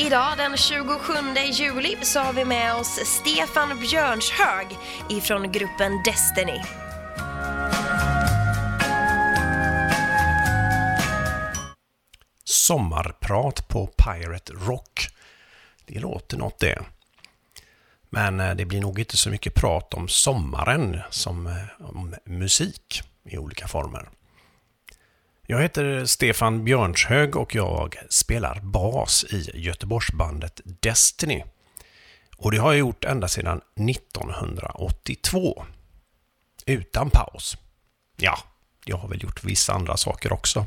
Idag den 27 juli så har vi med oss Stefan Björnshög ifrån gruppen Destiny. Sommarprat på Pirate Rock. Det låter något det. Men eh, det blir nog inte så mycket prat om sommaren som eh, om musik i olika former. Jag heter Stefan Björnshög och jag spelar bas i Göteborgsbandet Destiny. Och det har jag gjort ända sedan 1982. Utan paus. Ja, jag har väl gjort vissa andra saker också.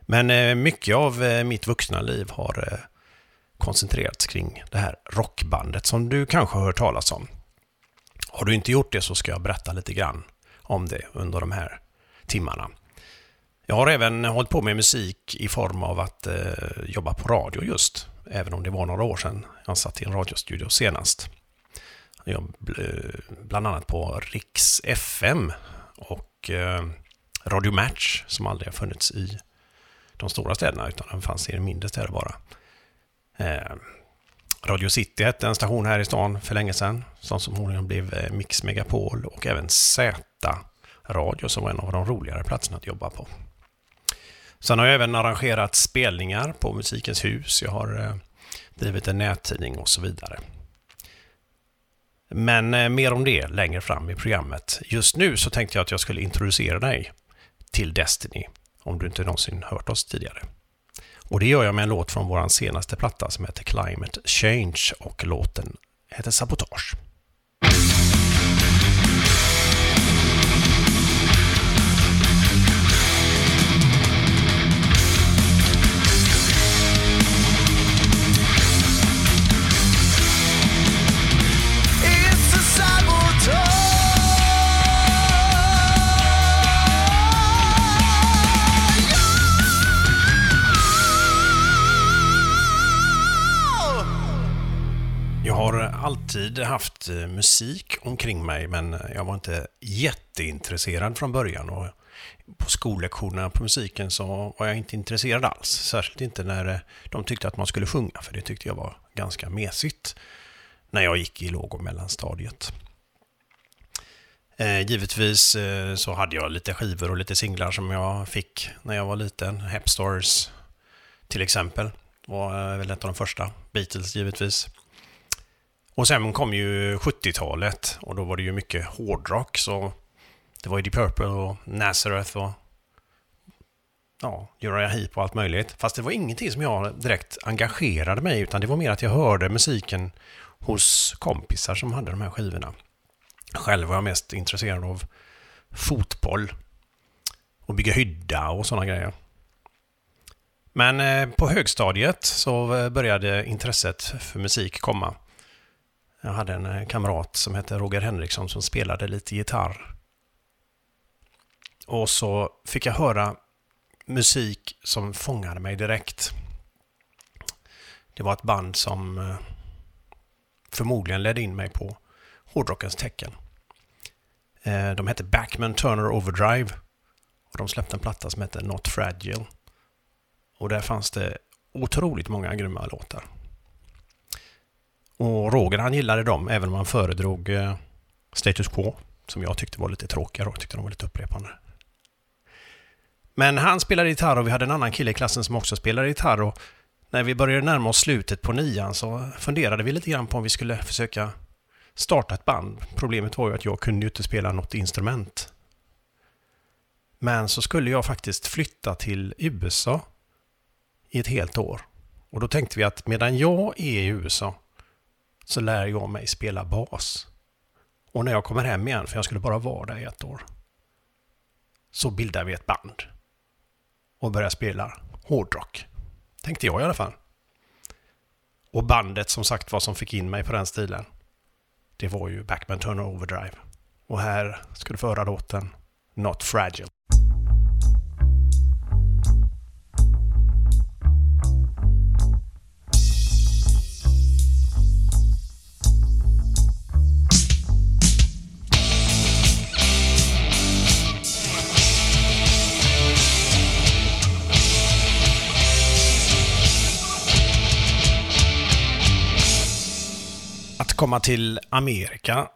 Men eh, mycket av eh, mitt vuxna liv har eh, koncentrerats kring det här rockbandet som du kanske har hört talas om. Har du inte gjort det så ska jag berätta lite grann om det under de här timmarna. Jag har även hållit på med musik i form av att eh, jobba på radio just, även om det var några år sedan jag satt i en radiostudio senast. Jag eh, bland annat på Riks FM och eh, Radio Match som aldrig har funnits i de stora städerna utan den fanns i de mindre städer bara. Eh, Radio City hette en station här i stan för länge sedan som småningom blev eh, Mix Megapol och även Z Radio som var en av de roligare platserna att jobba på. Sen har jag även arrangerat spelningar på Musikens hus. Jag har eh, drivit en nättidning och så vidare. Men eh, mer om det längre fram i programmet. Just nu så tänkte jag att jag skulle introducera dig till Destiny, om du inte någonsin hört oss tidigare. Och det gör jag med en låt från vår senaste platta som heter Climate Change och låten heter Sabotage. Har alltid haft eh, musik omkring mig, men jag var inte jätteintresserad från början. Och på skollektionerna på musiken så var jag inte intresserad alls. Särskilt inte när eh, de tyckte att man skulle sjunga, för det tyckte jag var ganska mesigt när jag gick i låg och mellanstadiet. Eh, givetvis eh, så hade jag lite skivor och lite singlar som jag fick när jag var liten. Hep Stars till exempel var väl ett av de första. Beatles givetvis. Och sen kom ju 70-talet och då var det ju mycket hårdrock. Så det var ju Deep Purple och Nazareth och ja, Uriah Heep och allt möjligt. Fast det var ingenting som jag direkt engagerade mig utan det var mer att jag hörde musiken hos kompisar som hade de här skivorna. Själv var jag mest intresserad av fotboll och bygga hydda och sådana grejer. Men eh, på högstadiet så eh, började intresset för musik komma. Jag hade en eh, kamrat som hette Roger Henriksson som spelade lite gitarr. Och så fick jag höra musik som fångade mig direkt. Det var ett band som eh, förmodligen ledde in mig på hårdrockens tecken. Eh, de hette Backman Turner Overdrive och de släppte en platta som hette Not Fragile. Och där fanns det otroligt många grymma låtar. Och Roger han gillade dem, även om han föredrog eh, Status Quo, som jag tyckte var lite tråkiga och tyckte de var lite upprepande. Men han spelade gitarr och vi hade en annan kille i klassen som också spelade gitarr och när vi började närma oss slutet på nian så funderade vi lite grann på om vi skulle försöka starta ett band. Problemet var ju att jag kunde ju inte spela något instrument. Men så skulle jag faktiskt flytta till USA i ett helt år. Och då tänkte vi att medan jag är i USA så lär jag mig spela bas. Och när jag kommer hem igen, för jag skulle bara vara där i ett år, så bildar vi ett band och börjar spela hårdrock. Tänkte jag i alla fall. Och bandet som sagt var som fick in mig på den stilen, det var ju Backman Turner Overdrive. Och här ska du få höra låten Not Fragile. Komma till Amerika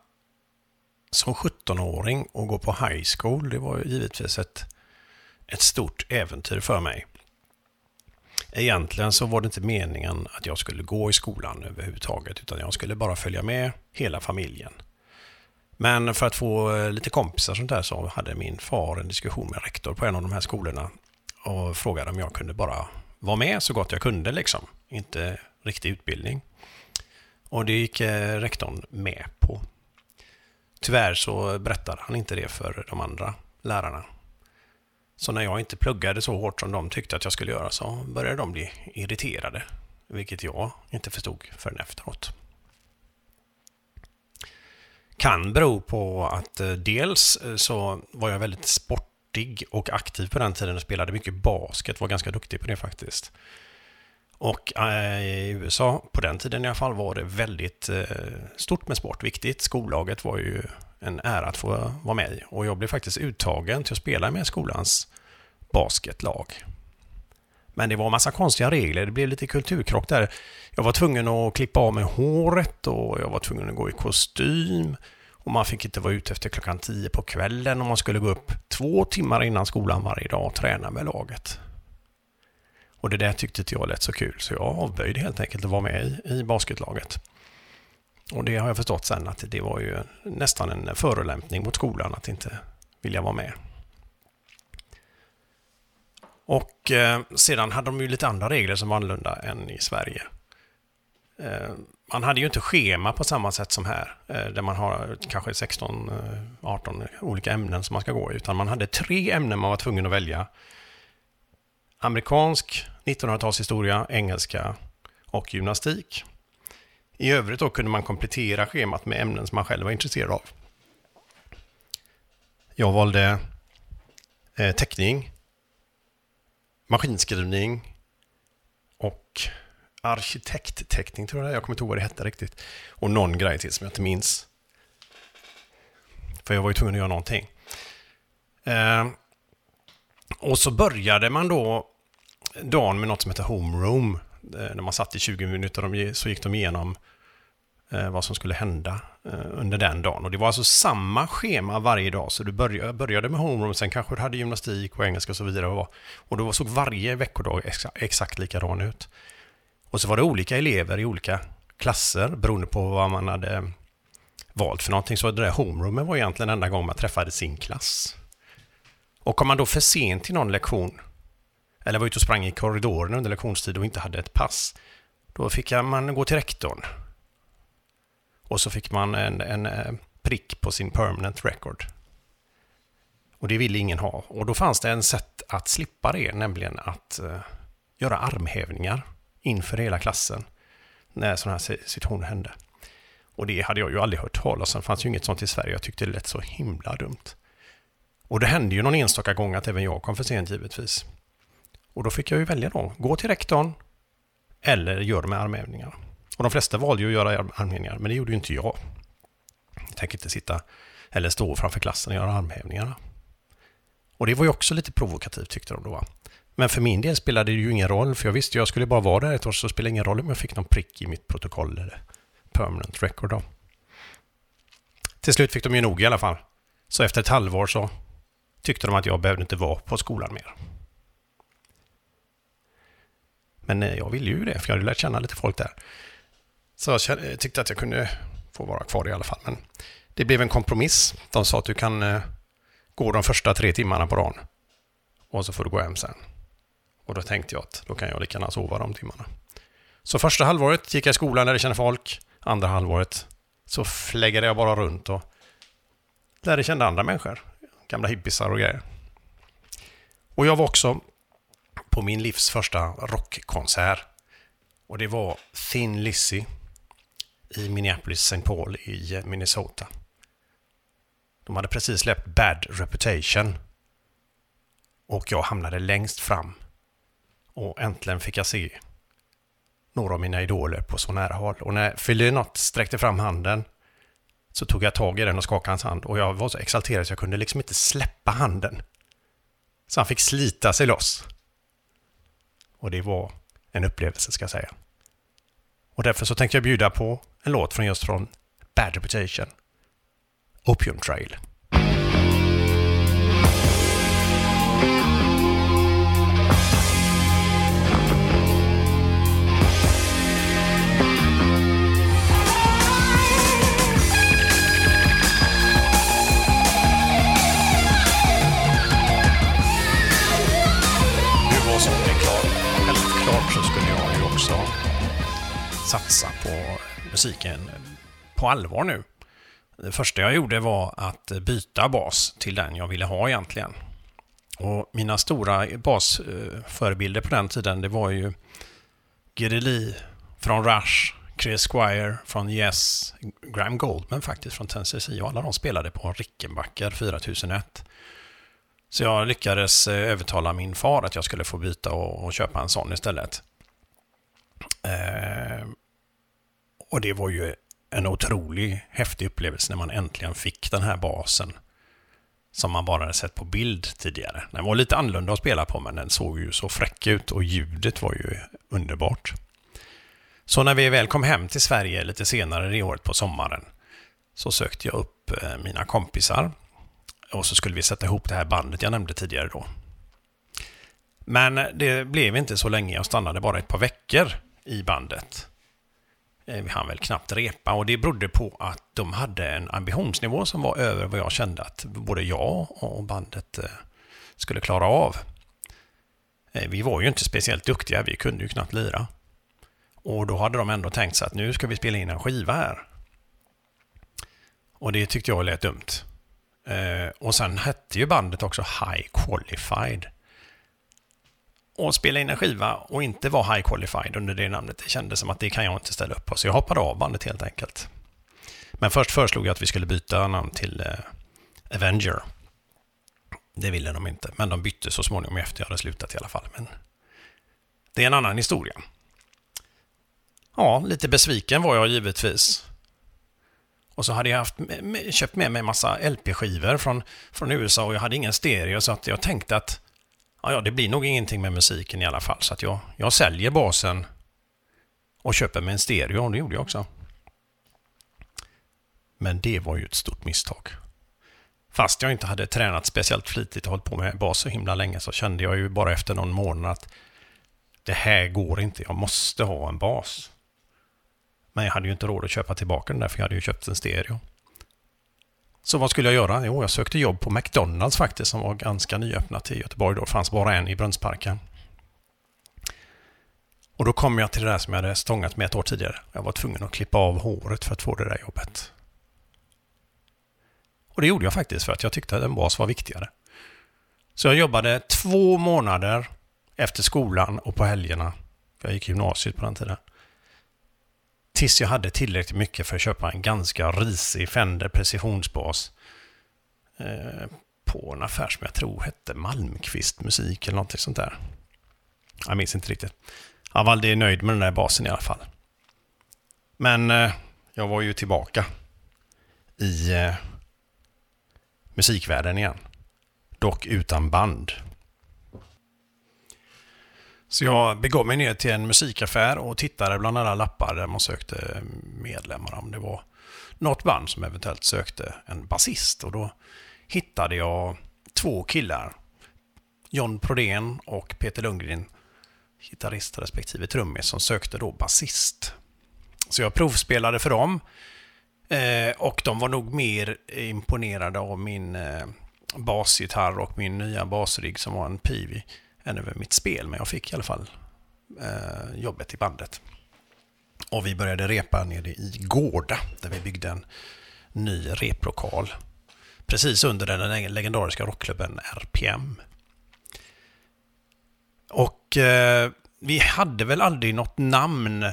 som 17-åring och gå på high school, det var ju givetvis ett, ett stort äventyr för mig. Egentligen så var det inte meningen att jag skulle gå i skolan överhuvudtaget, utan jag skulle bara följa med hela familjen. Men för att få eh, lite kompisar sånt där så hade min far en diskussion med rektor på en av de här skolorna och frågade om jag kunde bara vara med så gott jag kunde liksom. Inte riktig utbildning. Och det gick eh, rektorn med på. Tyvärr så berättade han inte det för de andra lärarna. Så när jag inte pluggade så hårt som de tyckte att jag skulle göra så började de bli irriterade. Vilket jag inte förstod förrän efteråt. Kan bero på att eh, dels eh, så var jag väldigt sportig och aktiv på den tiden och spelade mycket basket, var ganska duktig på det faktiskt. Och eh, i USA, på den tiden i alla fall, var det väldigt eh, stort med sport, viktigt. Skollaget var ju en ära att få vara med i. Och jag blev faktiskt uttagen till att spela med skolans basketlag. Men det var en massa konstiga regler, det blev lite kulturkrock där. Jag var tvungen att klippa av mig håret och jag var tvungen att gå i kostym. Och man fick inte vara ute efter klockan tio på kvällen och man skulle gå upp två timmar innan skolan varje dag och träna med laget. Och det där tyckte inte jag lät så kul, så jag avböjde helt enkelt att vara med i, i basketlaget. Och det har jag förstått sen att det var ju nästan en förolämpning mot skolan att inte vilja vara med. Och eh, sedan hade de ju lite andra regler som var annorlunda än i Sverige. Eh, man hade ju inte schema på samma sätt som här, eh, där man har kanske 16-18 eh, olika ämnen som man ska gå i, utan man hade tre ämnen man var tvungen att välja. Amerikansk 1900-talshistoria, engelska och gymnastik. I övrigt då kunde man komplettera schemat med ämnen som man själv var intresserad av. Jag valde eh, teckning, maskinskrivning och arkitektteckning tror jag Jag kommer inte ihåg vad det hette riktigt. Och någon grej till som jag inte minns. För jag var ju tvungen att göra någonting. Eh, och så började man då dagen med något som heter homeroom. Eh, när man satt i 20 minuter så gick de igenom eh, vad som skulle hända eh, under den dagen. Och det var alltså samma schema varje dag. Så du började med homeroom, sen kanske du hade gymnastik och engelska och så vidare. Och då såg varje veckodag exakt likadan ut. Och så var det olika elever i olika klasser beroende på vad man hade valt för någonting. Så det där homeroomen var egentligen enda gången man träffade sin klass. Och kom man då för sent till någon lektion, eller var ute och sprang i korridoren under lektionstid och inte hade ett pass, då fick man gå till rektorn. Och så fick man en, en eh, prick på sin permanent record. Och det ville ingen ha. Och då fanns det en sätt att slippa det, nämligen att uh, göra armhävningar inför hela klassen när sådana här situationer hände. Och det hade jag ju aldrig hört talas om. Det fanns ju inget sånt i Sverige. Jag tyckte det lät så himla dumt. Och det hände ju någon enstaka gång att även jag kom för sent givetvis. Och då fick jag ju välja då. Gå till rektorn eller gör med armhävningar. Och de flesta valde ju att göra armhävningar, men det gjorde ju inte jag. Jag tänker inte sitta eller stå framför klassen och göra armhävningarna. Och det var ju också lite provokativt tyckte de då. Men för min del spelade det ju ingen roll, för jag visste jag skulle bara vara där ett år, så det spelade ingen roll om jag fick någon prick i mitt protokoll eller permanent record då. Till slut fick de ju nog i alla fall. Så efter ett halvår så tyckte de att jag behövde inte vara på skolan mer. Men eh, jag ville ju det, för jag hade lärt känna lite folk där. Så jag eh, tyckte att jag kunde få vara kvar i alla fall. Men det blev en kompromiss. De sa att du kan eh, gå de första tre timmarna på dagen. Och så får du gå hem sen. Och då tänkte jag att då kan jag lika gärna sova de timmarna. Så första halvåret gick jag i skolan, lärde känna folk. Andra halvåret så fläggade jag bara runt och lärde känna andra människor. Gamla hippisar och grejer. Och jag var också på min livs första rockkonsert. Och det var Thin Lizzy i Minneapolis St. Paul i Minnesota. De hade precis släppt Bad Reputation. Och jag hamnade längst fram och äntligen fick jag se några av mina idoler på så nära håll. Och när Phil Lynott sträckte fram handen så tog jag tag i den och skakade hans hand. Och jag var så exalterad så jag kunde liksom inte släppa handen. Så han fick slita sig loss. Och det var en upplevelse ska jag säga. Och därför så tänkte jag bjuda på en låt från just från Bad Reputation. Opium Trail. Satsa på musiken på allvar nu. Det första jag gjorde var att byta bas till den jag ville ha egentligen. Och mina stora basförebilder på den tiden det var ju Geddy Lee från Rush, Chris Squire från Yes, Graham Goldman faktiskt från Tennessee och alla de spelade på Rickenbacker 4001. Så jag lyckades eh, övertala min far att jag skulle få byta och, och köpa en sån istället. Eh, och det var ju en otrolig häftig upplevelse när man äntligen fick den här basen som man bara hade sett på bild tidigare. Den var lite annorlunda att spela på men den såg ju så fräck ut och ljudet var ju underbart. Så när vi väl kom hem till Sverige lite senare det året på sommaren så sökte jag upp eh, mina kompisar och så skulle vi sätta ihop det här bandet jag nämnde tidigare då. Men det blev inte så länge, jag stannade bara ett par veckor i bandet. Eh, vi hann väl knappt repa och det berodde på att de hade en ambitionsnivå som var över vad jag kände att både jag och bandet eh, skulle klara av. Eh, vi var ju inte speciellt duktiga, vi kunde ju knappt lira. Och då hade de ändå tänkt sig att nu ska vi spela in en skiva här. Och det tyckte jag lät dumt. Och sen hette ju bandet också High Qualified. Och spela in en skiva och inte vara high qualified under det namnet, det kändes som att det kan jag inte ställa upp på. Så jag hoppade av bandet helt enkelt. Men först föreslog jag att vi skulle byta namn till eh, Avenger. Det ville de inte, men de bytte så småningom efter jag hade slutat i alla fall. Men det är en annan historia. Ja, lite besviken var jag givetvis. Och så hade jag haft, köpt med mig en massa LP-skivor från, från USA och jag hade ingen stereo så att jag tänkte att ja, ja, det blir nog ingenting med musiken i alla fall. Så att jag, jag säljer basen och köper mig en stereo. Och det gjorde jag också. Men det var ju ett stort misstag. Fast jag inte hade tränat speciellt flitigt och hållit på med bas så himla länge så kände jag ju bara efter någon månad att det här går inte, jag måste ha en bas. Men jag hade ju inte råd att köpa tillbaka den där för jag hade ju köpt en stereo. Så vad skulle jag göra? Jo, jag sökte jobb på McDonalds faktiskt, som var ganska nyöppnat i Göteborg då. Det fanns bara en i Brunnsparken. Och då kom jag till det där som jag hade stångat med ett år tidigare. Jag var tvungen att klippa av håret för att få det där jobbet. Och det gjorde jag faktiskt för att jag tyckte att en bas var viktigare. Så jag jobbade två månader efter skolan och på helgerna. Jag gick gymnasiet på den tiden. Tills jag hade tillräckligt mycket för att köpa en ganska risig Fender precisionsbas. Eh, på en affär som jag tror hette Malmqvist musik eller någonting sånt där. Jag minns inte riktigt. Jag var aldrig nöjd med den där basen i alla fall. Men eh, jag var ju tillbaka i eh, musikvärlden igen. Dock utan band. Så jag begav mig ner till en musikaffär och tittade bland alla lappar där man sökte medlemmar. Om det var något band som eventuellt sökte en basist. Och då hittade jag två killar. John Prodén och Peter Lundgren, gitarrist respektive trummis, som sökte då basist. Så jag provspelade för dem. Eh, och de var nog mer imponerade av min eh, basgitarr och min nya basrigg som var en Pivi än över mitt spel, men jag fick i alla fall eh, jobbet i bandet. Och vi började repa nere i Gårda, där vi byggde en ny replokal. Precis under den legendariska rockklubben RPM. Och eh, vi hade väl aldrig något namn.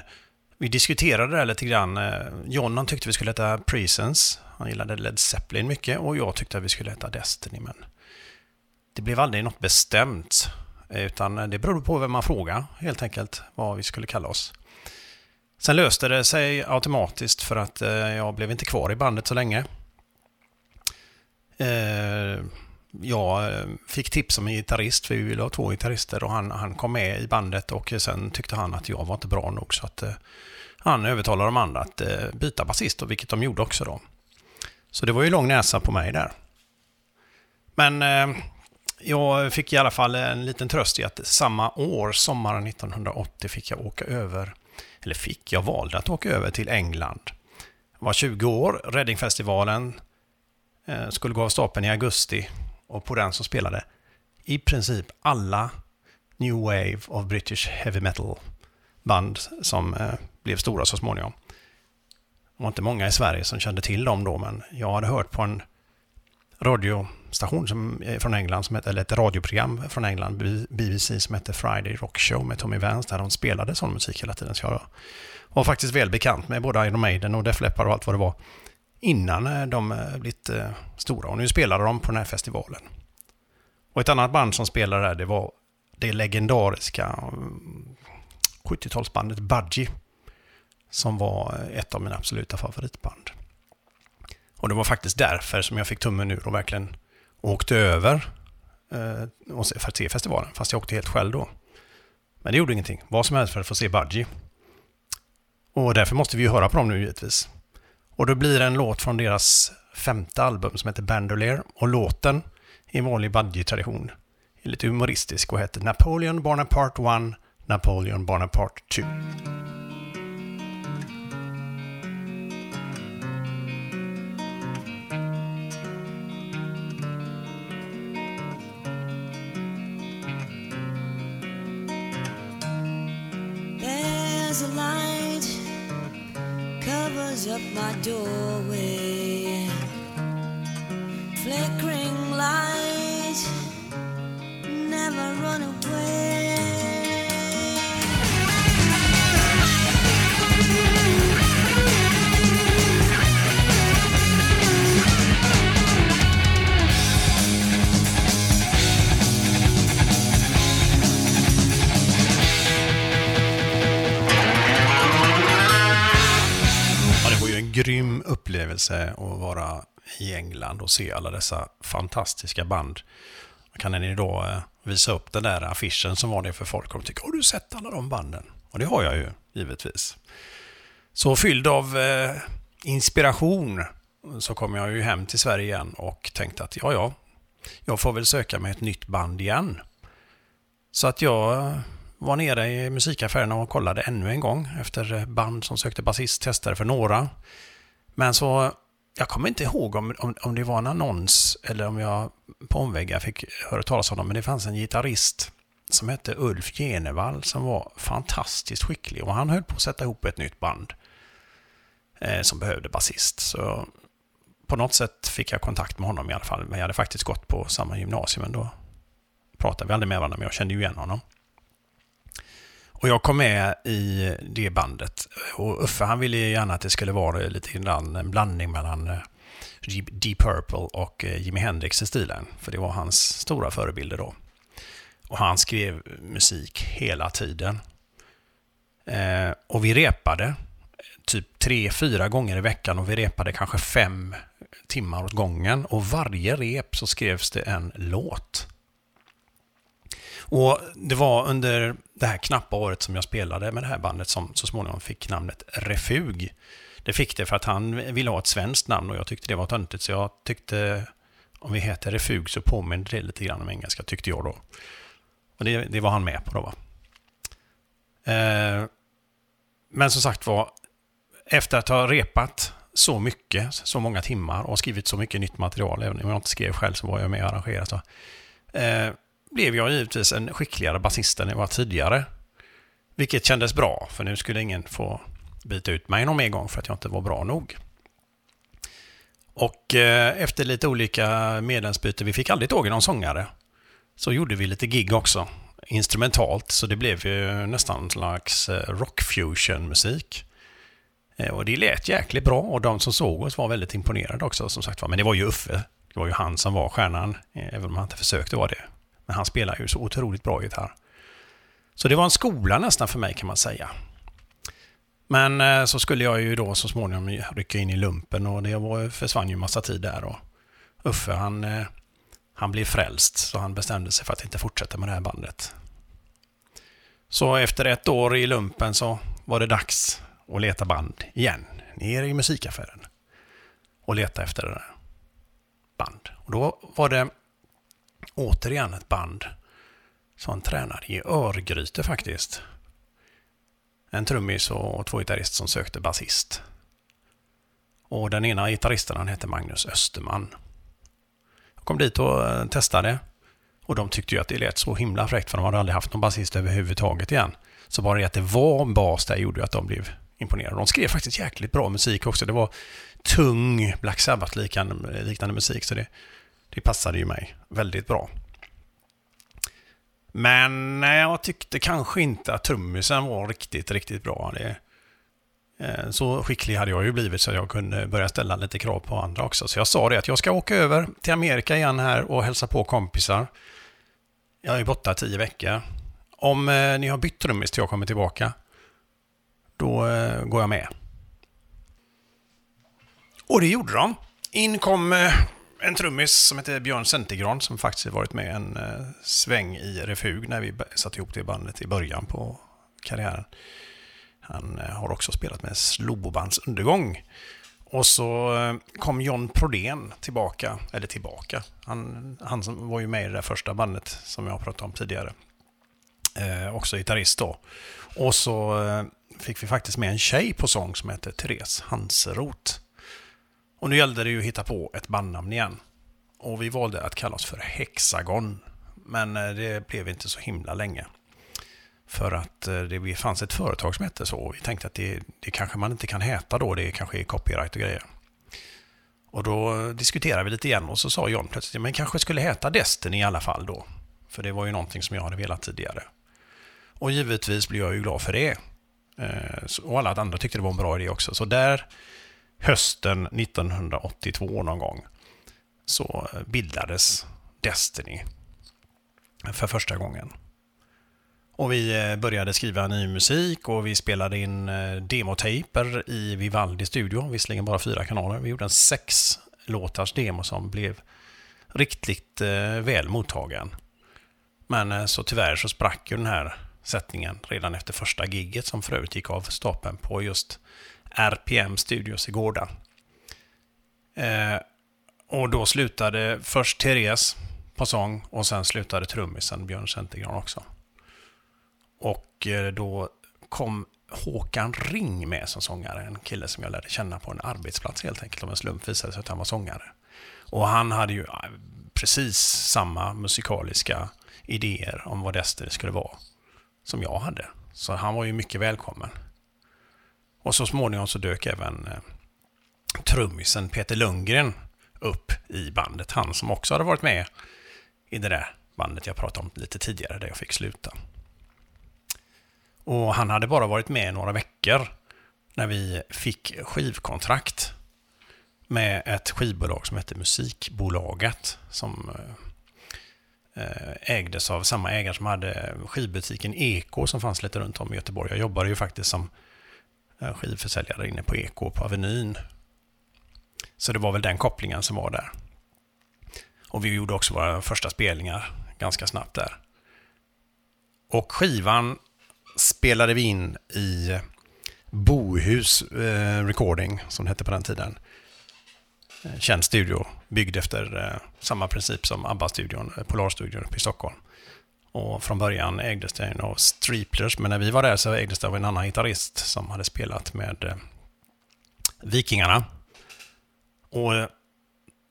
Vi diskuterade det lite grann. Eh, John han tyckte vi skulle heta Presence. Han gillade Led Zeppelin mycket och jag tyckte att vi skulle heta Destiny. Men det blev aldrig något bestämt. Eh, utan eh, det berodde på vem man frågade helt enkelt vad vi skulle kalla oss. Sen löste det sig automatiskt för att eh, jag blev inte kvar i bandet så länge. Jag fick tips om en gitarrist, för vi ville ha två gitarrister och han, han kom med i bandet och sen tyckte han att jag var inte bra nog så att han övertalade de andra att byta basist, vilket de gjorde också då. Så det var ju lång näsa på mig där. Men jag fick i alla fall en liten tröst i att samma år, sommaren 1980, fick jag åka över, eller fick, jag valde att åka över till England. Jag var 20 år, Readingfestivalen eh, skulle gå av stapeln i augusti och på den så spelade i princip alla New Wave of British Heavy Metal band som eh, blev stora så småningom. Det var inte många i Sverige som kände till dem då, men jag hade hört på en radiostation som, från England, som hette, eller ett radioprogram från England, BBC, som hette Friday Rock Show med Tommy Vance, där de spelade sån musik hela tiden. Så jag var faktiskt väl bekant med både Iron Maiden och Def Leppard och allt vad det var innan eh, de eh, blivit eh, stora. Och nu spelade de på den här festivalen. Och ett annat band som spelade där, det var det legendariska mm, 70-talsbandet Budgie, som var ett av mina absoluta favoritband. Och det var faktiskt därför som jag fick tummen ur och verkligen åkte över eh, för att se festivalen, fast jag åkte helt själv då. Men det gjorde ingenting. Vad som helst för att få se Budgie. Och därför måste vi ju höra på dem nu givetvis. Och då blir det en låt från deras femte album som heter Bandolier. Och låten, i vanlig Budgie-tradition, är lite humoristisk och heter Napoleon Bonaparte 1, Napoleon Bonaparte 2. A light covers up my doorway. Flickering light, never run away. Grym upplevelse att vara i England och se alla dessa fantastiska band. Kan ni då eh, visa upp den där affischen som var det för folk och de tycker har du sett alla de banden? Och det har jag ju, givetvis. Så fylld av eh, inspiration så kom jag ju hem till Sverige igen och tänkte att ja, ja, jag får väl söka mig ett nytt band igen. Så att jag var nere i musikaffärerna och kollade ännu en gång efter eh, band som sökte basist, testade för några. Men så, jag kommer inte ihåg om, om, om det var en annons eller om jag på omvägar fick höra talas om dem, men det fanns en gitarrist som hette Ulf Genevall som var fantastiskt skicklig och han höll på att sätta ihop ett nytt band eh, som behövde basist. Så på något sätt fick jag kontakt med honom i alla fall, men jag hade faktiskt gått på samma gymnasium, men då pratade vi aldrig med varandra, men jag kände ju igen honom. Och jag kom med i det bandet. Och Uffe han ville gärna att det skulle vara lite grann en blandning mellan eh, Deep Purple och eh, Jimi Hendrix i stilen. För det var hans stora förebilder då. Och han skrev musik hela tiden. Eh, och vi repade eh, typ tre, fyra gånger i veckan och vi repade kanske fem timmar åt gången. Och varje rep så skrevs det en låt. Och det var under det här knappa året som jag spelade med det här bandet som så småningom fick namnet Refug. Det fick det för att han ville ha ett svenskt namn och jag tyckte det var töntigt så jag tyckte om vi heter Refug så påminner det lite grann om engelska tyckte jag då. Och det, det var han med på då va. Eh, men som sagt var, efter att ha repat så mycket, så många timmar och skrivit så mycket nytt material, även om jag inte skrev själv så var jag med och arrangerade. Så, eh, blev jag givetvis en skickligare basist än jag var tidigare. Vilket kändes bra, för nu skulle ingen få byta ut mig någon mer gång för att jag inte var bra nog. Och eh, efter lite olika medlemsbyten, vi fick aldrig tag i någon sångare, så gjorde vi lite gig också. Instrumentalt, så det blev ju nästan en slags eh, rockfusion-musik. Eh, och det lät jäkligt bra och de som såg oss var väldigt imponerade också som sagt var. Men det var ju Uffe. Det var ju han som var stjärnan, eh, även om han inte försökte vara det. Men han spelar ju så otroligt bra gitarr. Så det var en skola nästan för mig kan man säga. Men eh, så skulle jag ju då så småningom rycka in i lumpen och det var, försvann ju massa tid där. Och Uffe han, eh, han blev frälst, så han bestämde sig för att inte fortsätta med det här bandet. Så efter ett år i lumpen så var det dags att leta band igen, ner i musikaffären och leta efter det där band. Och då var det återigen ett band som tränade i Örgryte faktiskt. En trummis och två gitarrister som sökte basist. Och den ena gitarristen han hette Magnus Österman. Jag kom dit och eh, testade. Och de tyckte ju att det lät så himla fräckt för de hade aldrig haft någon basist överhuvudtaget igen. Så bara det att det var en bas där gjorde att de blev imponerade. De skrev faktiskt jäkligt bra musik också. Det var tung Black Sabbath-liknande liknande musik så det, det passade ju mig väldigt bra. Men jag tyckte kanske inte att trummisen var riktigt, riktigt bra. Det, eh, så skicklig hade jag ju blivit så jag kunde börja ställa lite krav på andra också. Så jag sa det att jag ska åka över till Amerika igen här och hälsa på kompisar. Jag är borta tio veckor. Om eh, ni har bytt trummis till jag kommer tillbaka, då eh, går jag med. Och det gjorde de. In kom en trummis som heter Björn Centegran som faktiskt varit med en eh, sväng i Refug när vi satte ihop det bandet i början på karriären. Han eh, har också spelat med Slobobands undergång. Och så eh, kom John Prodén tillbaka, eller tillbaka. Han, han som var ju med i det där första bandet som jag pratade om tidigare. Eh, också gitarrist då. Och så eh, fick vi faktiskt med en tjej på sång som heter Therese Hanseroth. Och nu gällde det ju att hitta på ett bandnamn igen. Och vi valde att kalla oss för Hexagon. Men eh, det blev inte så himla länge. För att eh, det fanns ett företag som hette så. Och vi tänkte att det, det kanske man inte kan heta då. Det kanske är copyright och grejer. Och då eh, diskuterade vi lite igen och så sa John plötsligt, men kanske skulle heta Destiny i alla fall då. För det var ju någonting som jag hade velat tidigare. Och givetvis blev jag ju glad för det. Och alla andra tyckte det var en bra idé också. Så där hösten 1982 någon gång så bildades Destiny för första gången. Och vi eh, började skriva ny musik och vi spelade in eh, demotaper i Vivaldi studio, visserligen bara fyra kanaler. Vi gjorde en sex låtars demo som blev riktigt eh, väl mottagen. Men så tyvärr så sprack ju den här sättningen redan efter första gigget som för övrigt gick av stapeln på just RPM Studios i Gårda. Eh, och då slutade först Therese på sång och sen slutade trummisen Björn Centergran också. Och eh, då kom Håkan Ring med som sångare, en kille som jag lärde känna på en arbetsplats helt enkelt. Om en slump visade sig att han var sångare. Och han hade ju precis samma musikaliska idéer om vad Destiny skulle vara som jag hade. Så han var ju mycket välkommen. Och så småningom så dök även eh, trummisen Peter Lundgren upp i bandet. Han som också hade varit med i det där bandet jag pratade om lite tidigare, där jag fick sluta. Och han hade bara varit med några veckor när vi fick skivkontrakt med ett skivbolag som hette Musikbolaget som eh, eh, ägdes av samma ägare som hade skivbutiken Eko som fanns lite runt om i Göteborg. Jag jobbade ju faktiskt som Eh, skivförsäljare inne på Eko på Avenyn. Så det var väl den kopplingen som var där. Och vi gjorde också våra första spelningar ganska snabbt där. Och skivan spelade vi in i Bohus eh, Recording, som det hette på den tiden. Eh, känd studio, byggd efter eh, samma princip som ABBA-studion, eh, Polarstudion uppe i Stockholm. Och från början ägdes den av Streeplers, men när vi var där så ägdes det av en annan gitarrist som hade spelat med eh, Vikingarna. Och eh,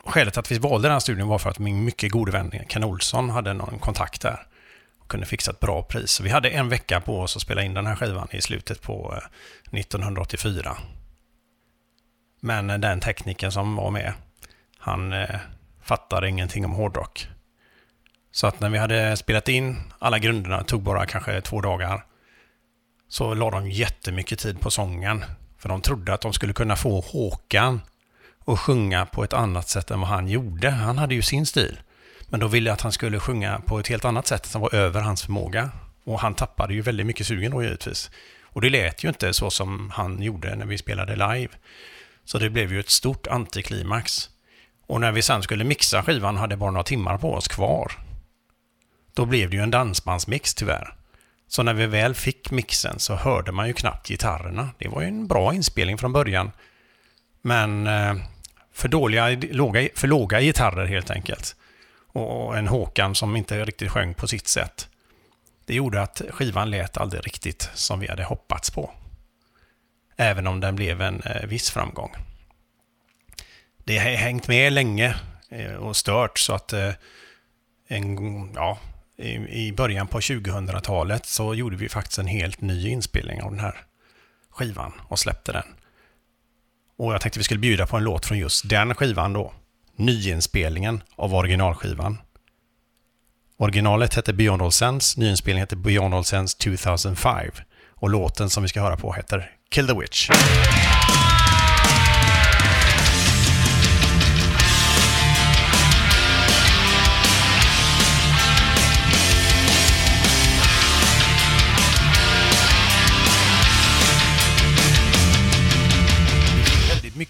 skälet att vi valde den här studion var för att min mycket gode vän Ken Olsson hade någon kontakt där och kunde fixa ett bra pris. Så vi hade en vecka på oss att spela in den här skivan i slutet på eh, 1984. Men den tekniken som var med, han eh, fattade ingenting om hårdrock. Så att när vi hade spelat in alla grunderna, tog bara kanske två dagar, så la de jättemycket tid på sången. För de trodde att de skulle kunna få Håkan att sjunga på ett annat sätt än vad han gjorde. Han hade ju sin stil. Men de ville att han skulle sjunga på ett helt annat sätt som var över hans förmåga. Och han tappade ju väldigt mycket sugen då givetvis. Och det lät ju inte så som han gjorde när vi spelade live. Så det blev ju ett stort antiklimax. Och när vi sen skulle mixa skivan hade bara några timmar på oss kvar. Då blev det ju en dansbandsmix tyvärr. Så när vi väl fick mixen så hörde man ju knappt gitarrerna. Det var ju en bra inspelning från början. Men eh, för, dåliga, låga, för låga gitarrer helt enkelt. Och en Håkan som inte riktigt sjöng på sitt sätt. Det gjorde att skivan lät aldrig riktigt som vi hade hoppats på. Även om den blev en eh, viss framgång. Det har hängt med länge eh, och stört så att en, ja, i början på 2000-talet så gjorde vi faktiskt en helt ny inspelning av den här skivan och släppte den. Och jag tänkte vi skulle bjuda på en låt från just den skivan då. Nyinspelningen av originalskivan. Originalet hette Beyond All Sense, nyinspelningen hette Beyond All Sense 2005. Och låten som vi ska höra på heter Kill the Witch.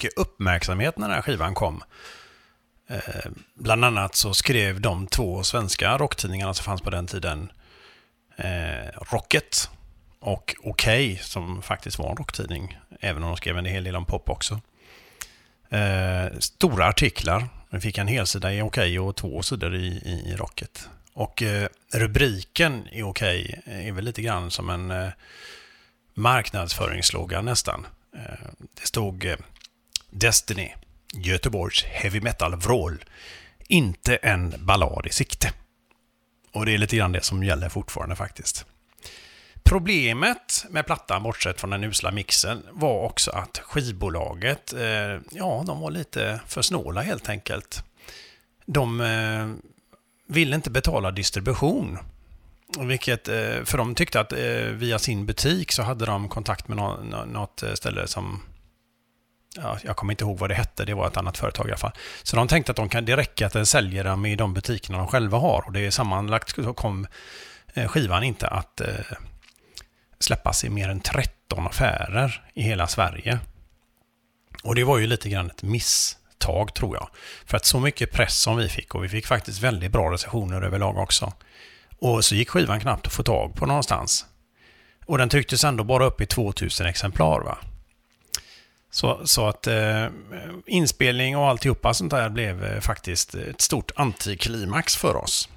Mycket uppmärksamhet när den här skivan kom. Eh, bland annat så skrev de två svenska rocktidningarna som fanns på den tiden eh, Rocket och Okej, som faktiskt var en rocktidning, även om de skrev en hel del om pop också. Eh, stora artiklar. Vi fick en helsida i Okej och två sidor i, i Rocket. Och eh, rubriken i Okej är väl lite grann som en eh, nästan. Eh, det stod eh, Destiny, Göteborgs heavy metal-vrål. Inte en ballad i sikte. Och det är lite grann det som gäller fortfarande faktiskt. Problemet med plattan, bortsett från den usla mixen, var också att skivbolaget, eh, ja, de var lite för snåla helt enkelt. De eh, ville inte betala distribution. Vilket, eh, för de tyckte att eh, via sin butik så hade de kontakt med något ställe som ja, jag kommer inte ihåg vad det hette, det var ett annat företag i alla fall. Så de tänkte att de kan, det räcker att den säljer dem i de butikerna de själva har. Och det är sammanlagt så kom eh, skivan inte att eh, släppas i mer än 13 affärer i hela Sverige. Och det var ju lite grann ett misstag tror jag. För att så mycket press som vi fick, och vi fick faktiskt väldigt bra recensioner överlag också. Och så gick skivan knappt att få tag på någonstans. Och den trycktes ändå bara upp i 2000 exemplar. va. Så, så att eh, inspelning och alltihopa sånt där blev eh, faktiskt ett stort antiklimax för oss.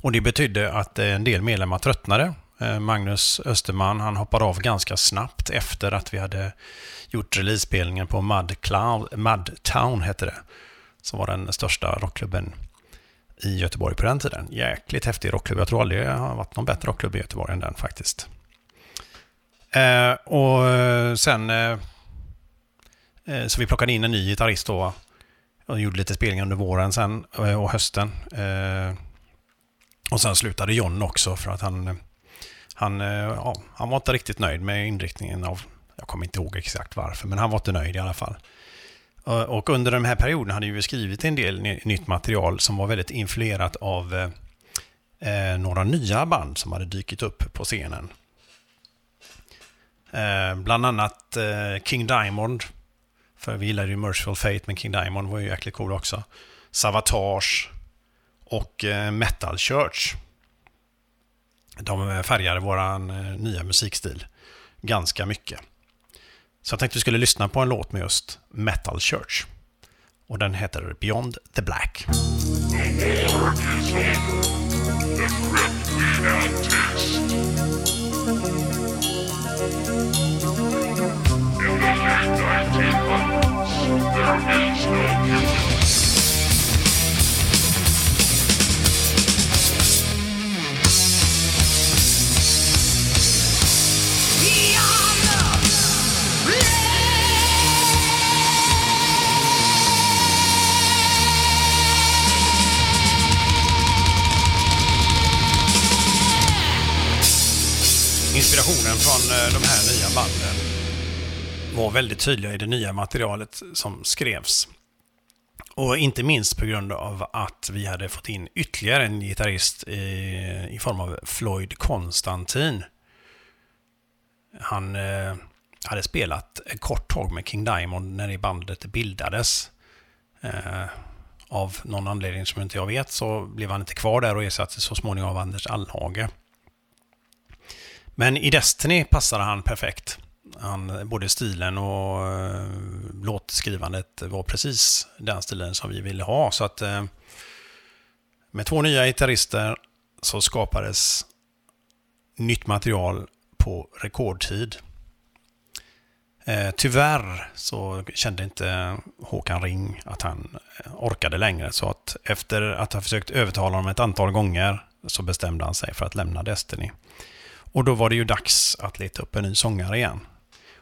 Och det betydde att eh, en del medlemmar tröttnade. Eh, Magnus Österman han hoppade av ganska snabbt efter att vi hade gjort releasespelningen på Mud, Cloud, Mud Town, hette det. Som var den största rockklubben i Göteborg på den tiden. Jäkligt häftig rockklubb. Jag tror aldrig det har varit någon bättre rockklubb i Göteborg än den faktiskt. Eh, och eh, sen Eh, Eh, så vi plockade in en ny gitarrist då och gjorde lite spelningar under våren sen eh, och hösten. Eh, och sen slutade John också för att han, han, eh, ja, han var inte riktigt nöjd med inriktningen av, jag kommer inte ihåg exakt varför, men han var inte nöjd i alla fall. Eh, och under den här perioden hade vi skrivit en del nytt material som var väldigt influerat av eh, några nya band som hade dykt upp på scenen. Eh, bland annat eh, King Diamond för vi gillade ju Merciful Fate, men King Diamond var ju jäkligt cool också. Savatage och eh, Metal Church. De eh, färgade våran eh, nya musikstil ganska mycket. Så jag tänkte vi skulle lyssna på en låt med just Metal Church. Och den heter Beyond the Black. Inspirationen från eh, de här nya banden var väldigt tydliga i det nya materialet som skrevs. Och inte minst på grund av att vi hade fått in ytterligare en gitarrist i, i form av Floyd Konstantin. Han eh, hade spelat ett kort tag med King Diamond när det bandet bildades. Eh, av någon anledning som inte jag vet så blev han inte kvar där och ersattes så småningom av Anders Allhage. Men i Destiny passade han perfekt. Han, både stilen och eh, låtskrivandet var precis den stilen som vi ville ha. Så att eh, med två nya gitarrister så skapades nytt material på rekordtid. Eh, tyvärr så kände inte Håkan Ring att han eh, orkade längre. Så att efter att ha försökt övertala honom ett antal gånger så bestämde han sig för att lämna Destiny. Och då var det ju dags att leta upp en ny sångare igen.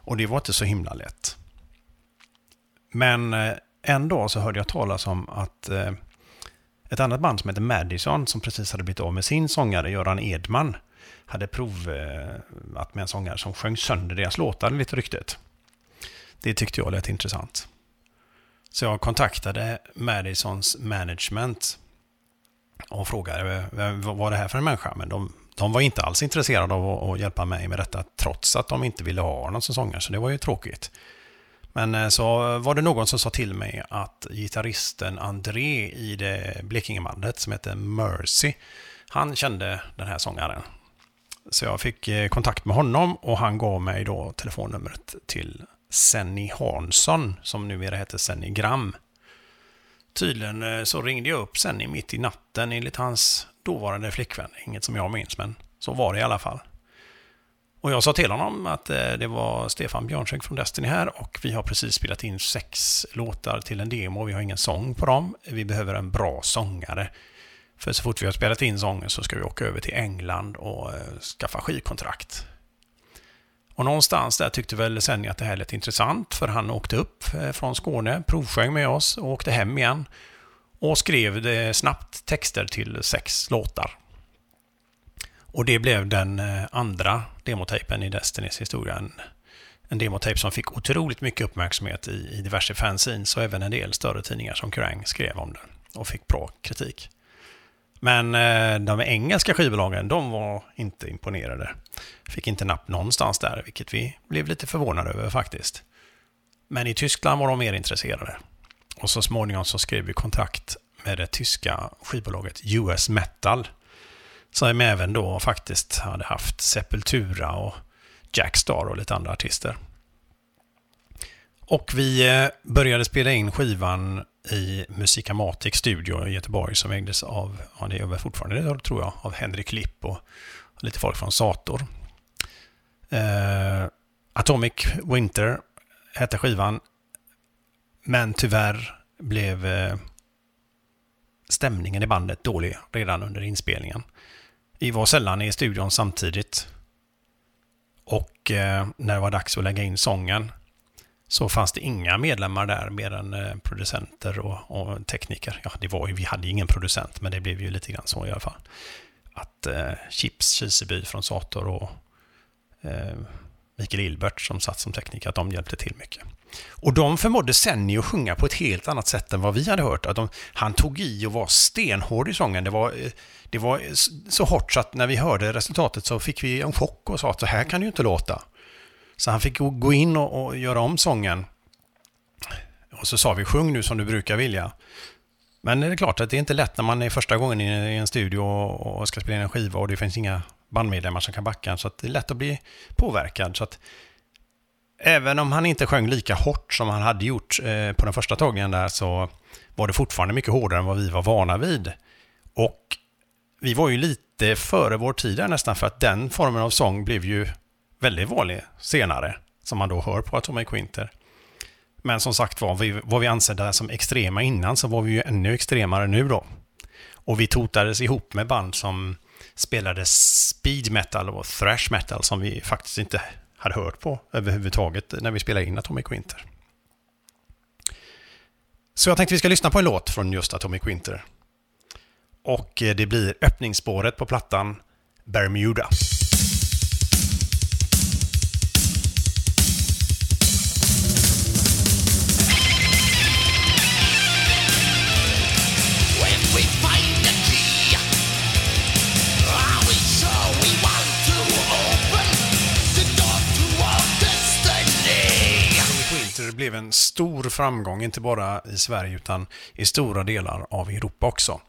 Och det var inte så himla lätt. Men eh, en dag så hörde jag talas om att eh, ett annat band som heter Madison, som precis hade blivit av med sin sångare Göran Edman, hade provat eh, med en sångare som sjöng sönder deras låtar, lite ryktet. Det tyckte jag lät intressant. Så jag kontaktade Madisons management och frågade vad var det här för en människa. Men de, de var inte alls intresserade av att hjälpa mig med detta trots att de inte ville ha någon som sångare, så det var ju tråkigt. Men eh, så var det någon som sa till mig att gitarristen André i det Blekingebandet som heter Mercy, han kände den här sångaren. Så jag fick eh, kontakt med honom och han gav mig då telefonnumret till Senny Hansson, som numera heter Senny Gram. Tydligen eh, så ringde jag upp Senny mitt i natten enligt hans dåvarande flickvän. Inget som jag minns, men så var det i alla fall. Och jag sa till honom att eh, det var Stefan Björnsök från Destiny här och vi har precis spelat in sex låtar till en demo. Vi har ingen sång på dem. Vi behöver en bra sångare. För så fort vi har spelat in sången så ska vi åka över till England och eh, skaffa skivkontrakt. Och någonstans där tyckte väl Senja att det här lät intressant för han åkte upp eh, från Skåne, provsjöng med oss och åkte hem igen. Och skrev det snabbt texter till sex låtar. Och det blev den eh, andra demotejpen i Destinys historia. En, en demotejp som fick otroligt mycket uppmärksamhet i, i diverse fanzines och även en del större tidningar som Kerrang skrev om den och fick bra kritik. Men eh, de engelska skivbolagen, de var inte imponerade. Fick inte napp någonstans där, vilket vi blev lite förvånade över faktiskt. Men i Tyskland var de mer intresserade. Och så småningom så skrev vi kontrakt med det tyska skivbolaget US Metal. Som även då faktiskt hade haft Sepultura och Jackstar och lite andra artister. Och vi eh, började spela in skivan i Musikamatic Studio i Göteborg som ägdes av, ja det är fortfarande det tror jag, av Henrik Lipp och lite folk från Sator. Eh, Atomic Winter hette skivan, men tyvärr blev eh, stämningen i bandet dålig redan under inspelningen. Vi var sällan i studion samtidigt. Och eh, när det var dags att lägga in sången så fanns det inga medlemmar där mer än eh, producenter och, och, tekniker. Ja, det var ju, vi hade ju ingen producent, men det blev ju lite grann så i alla fall. Att eh, Chips Kiseby från Sator och eh, Mikael Ilbert som satt som tekniker, att de hjälpte till mycket. Och de förmådde Senny att sjunga på ett helt annat sätt än vad vi hade hört. Att de, han tog i och var stenhård i sången. Det var, eh, det var så hårt så att när vi hörde resultatet så fick vi en chock och sa att så här kan det ju inte låta. Så han fick gå in och, och göra om sången. Och så sa vi, sjung nu som du brukar vilja. Men det är klart att det är inte lätt när man är första gången i en studio och ska spela in en skiva och det finns inga bandmedlemmar som kan backa så att det är lätt att bli påverkad. Så att även om han inte sjöng lika hårt som han hade gjort eh, på den första tagningen där så var det fortfarande mycket hårdare än vad vi var vana vid. Och vi var ju lite före vår tid där nästan för att den formen av sång blev ju väldigt vanlig senare, som man då hör på Atomic Winter. Men som sagt var, vi, var vi ansedda som extrema innan så var vi ju ännu extremare nu då. Och vi totades ihop med band som spelade speed metal och thrash metal som vi faktiskt inte hade hört på överhuvudtaget när vi spelade in Atomic Winter. Så jag tänkte vi ska lyssna på en låt från just Atomic Winter. Och eh, det blir öppningsspåret på plattan Bermuda. Det blev en stor framgång, inte bara i Sverige utan i stora delar av Europa också.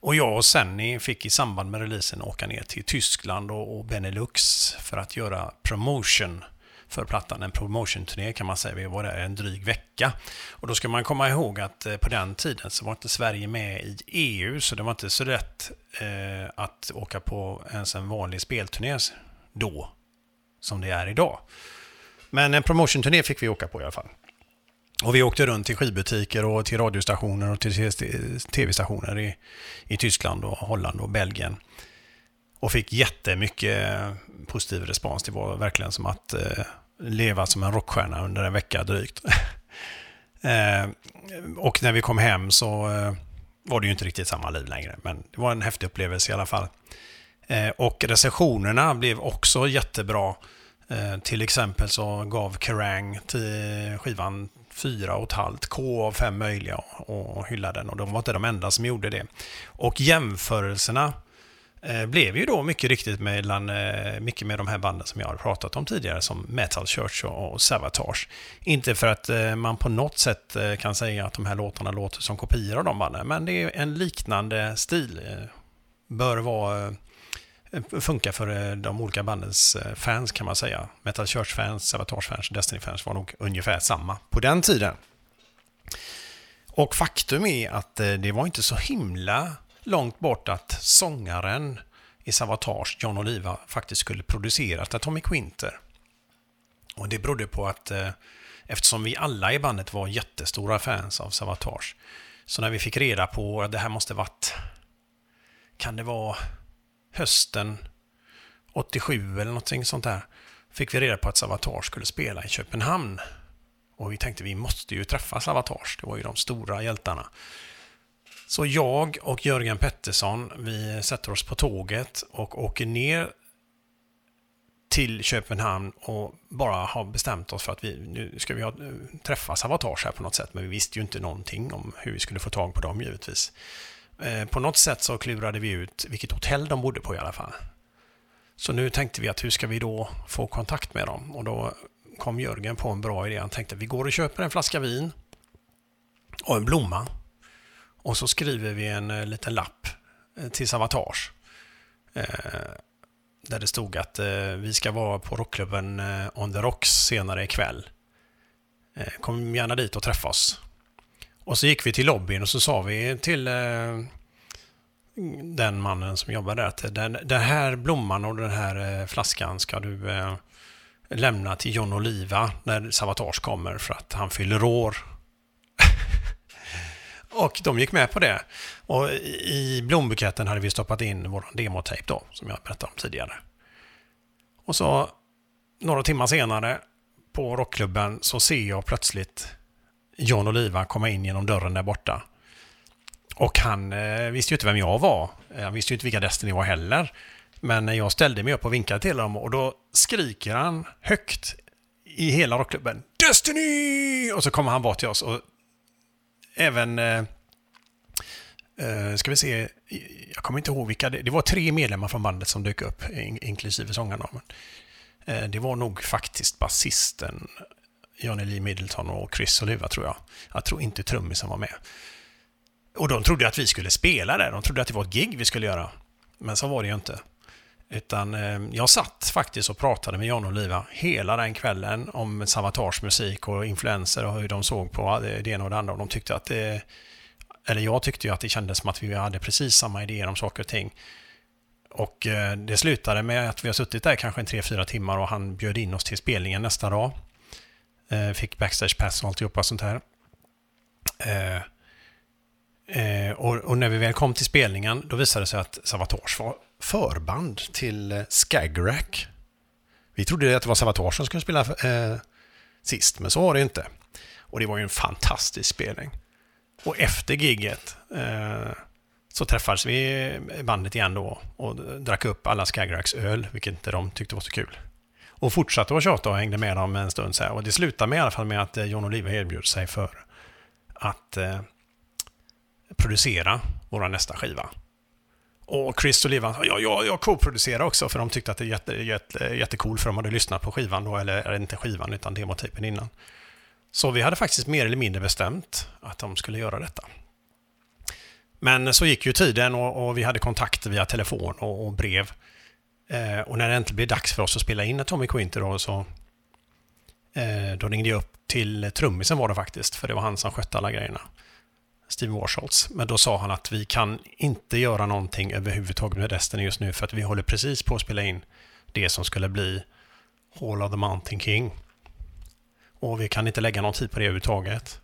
Och jag och Senny fick i samband med releasen åka ner till Tyskland och Benelux för att göra promotion för plattan. En promotion-turné kan man säga. Vi var där en dryg vecka. Och då ska man komma ihåg att eh, på den tiden så var inte Sverige med i EU, så det var inte så lätt eh, att åka på ens en vanlig spelturné då, som det är idag. Men en promotion-turné fick vi åka på i alla fall. Och vi åkte runt till skivbutiker och till radiostationer och till tv-stationer i, i Tyskland och Holland och Belgien. Och fick jättemycket positiv respons. Det var verkligen som att eh, leva som en rockstjärna under en vecka drygt. eh, och när vi kom hem så eh, var det ju inte riktigt samma liv längre. Men det var en häftig upplevelse i alla fall. Eh, och recensionerna blev också jättebra. Eh, till exempel så gav Kerrang till skivan fyra och ett halvt K av fem möjliga och hyllade den. Och de var inte de enda som gjorde det. Och jämförelserna eh, blev ju då mycket riktigt mellan, eh, mycket med de här banden som jag har pratat om tidigare, som Metal Church och Savatage. Inte för att eh, man på något sätt kan säga att de här låtarna låter som kopior av de banden, men det är en liknande stil. Bör vara Eh, funkar för eh, de olika bandens eh, fans kan man säga. Metal Church-fans, Savatage-fans, Destiny-fans var nog ungefär samma på den tiden. Och faktum är att det var inte så himla långt bort att sångaren i Savatage, John Oliva, faktiskt skulle producerat Atomic Winter. Och det berodde på att eftersom vi alla i bandet var jättestora fans av Savatage, så när vi fick reda på att det här måste varit, kan det vara hösten 87 eller någonting sånt där, fick vi reda på att Savatage skulle spela i Köpenhamn. Och vi tänkte vi måste ju träffa Savatage, det var ju de stora hjältarna. Så jag och Jörgen Pettersson, vi sätter oss på tåget och åker ner till Köpenhamn och bara har bestämt oss för att vi nu ska vi ha, träffa Savatage här på något sätt. Men vi visste ju inte någonting om hur vi skulle få tag på dem givetvis. Eh, på något sätt så klurade vi ut vilket hotell de bodde på i alla fall. Så nu tänkte vi att hur ska vi då få kontakt med dem? Och då kom Jörgen på en bra idé. Han tänkte att vi går och köper en flaska vin och en blomma och så skriver vi en eh, liten lapp eh, till Savatage. Där det stod att vi ska vara på rockklubben On the Rocks senare ikväll. Kom gärna dit och träffa oss. Och så gick vi till lobbyn och så sa vi till eh, den mannen som jobbar där att den, den här blomman och den här eh, flaskan ska du eh, lämna till John Oliva när Savatage kommer för att han fyller år och de gick med på det. Och i blombuketten hade vi stoppat in vår demotejp då, som jag berättade om tidigare. Och så några timmar senare på rockklubben så ser jag plötsligt John Oliva komma in genom dörren där borta. Och han eh, visste ju inte vem jag var. Eh, han visste ju inte vilka Destiny var heller. Men jag ställde mig upp och vinkade till honom och då skriker han högt i hela rockklubben Destiny! Och så kommer han bort till oss och även... Eh, eh, ska vi se, jag kommer inte ihåg vilka det, det var tre medlemmar från bandet som dök upp, in, inklusive sångarna. Eh, det var nog faktiskt basisten Johnny Lee Middleton och Chris Oliva tror jag. Jag tror inte trummisen var med. Och de trodde att vi skulle spela där. De trodde att det var ett gig vi skulle göra. Men så var det ju inte. Utan eh, jag satt faktiskt och pratade med Jan Oliva hela den kvällen om Savatage musik och influenser och hur de såg på det ena och det andra. Och de tyckte att det, eller jag tyckte ju att det kändes som att vi hade precis samma idéer om saker och ting. Och eh, det slutade med att vi har suttit där kanske en tre, fyra timmar och han bjöd in oss till spelningen nästa dag. Eh, fick backstage pass och alltihopa sånt här. Eh, eh, och, och när vi väl kom till spelningen, då visade det sig att Savatage var förband till eh, Skagrack. Vi trodde att det var Savatage som skulle spela eh, sist, men så var det inte. Och det var ju en fantastisk spelning. Och efter gigget eh, så träffades vi bandet igen då och drack upp alla Skagracks öl, vilket inte de tyckte var så kul. Och fortsatte att tjata och hängde med dem en stund så här. Och det slutade med i alla fall med att eh, John Oliver erbjöd sig för att eh, producera vår nästa skiva. Och Chris och Livan, ja, jag, jag co-producerar också för de tyckte att det är jätte, jätte, jättecool för de hade lyssnat på skivan då, eller inte skivan utan demotypen innan. Så vi hade faktiskt mer eller mindre bestämt att de skulle göra detta. Men så gick ju tiden och, och vi hade kontakter via telefon och, och brev. Eh, och när det äntligen blev dags för oss att spela in Atomic Winter då, så eh, då ringde jag upp till trummisen var det faktiskt, för det var han som skötte alla grejerna. Steve Warsholtz. Men då sa han att vi kan inte göra någonting överhuvudtaget med resten just nu för att vi håller precis på att spela in det som skulle bli Hall of the Mountain King. Och vi kan inte lägga någon tid på det överhuvudtaget.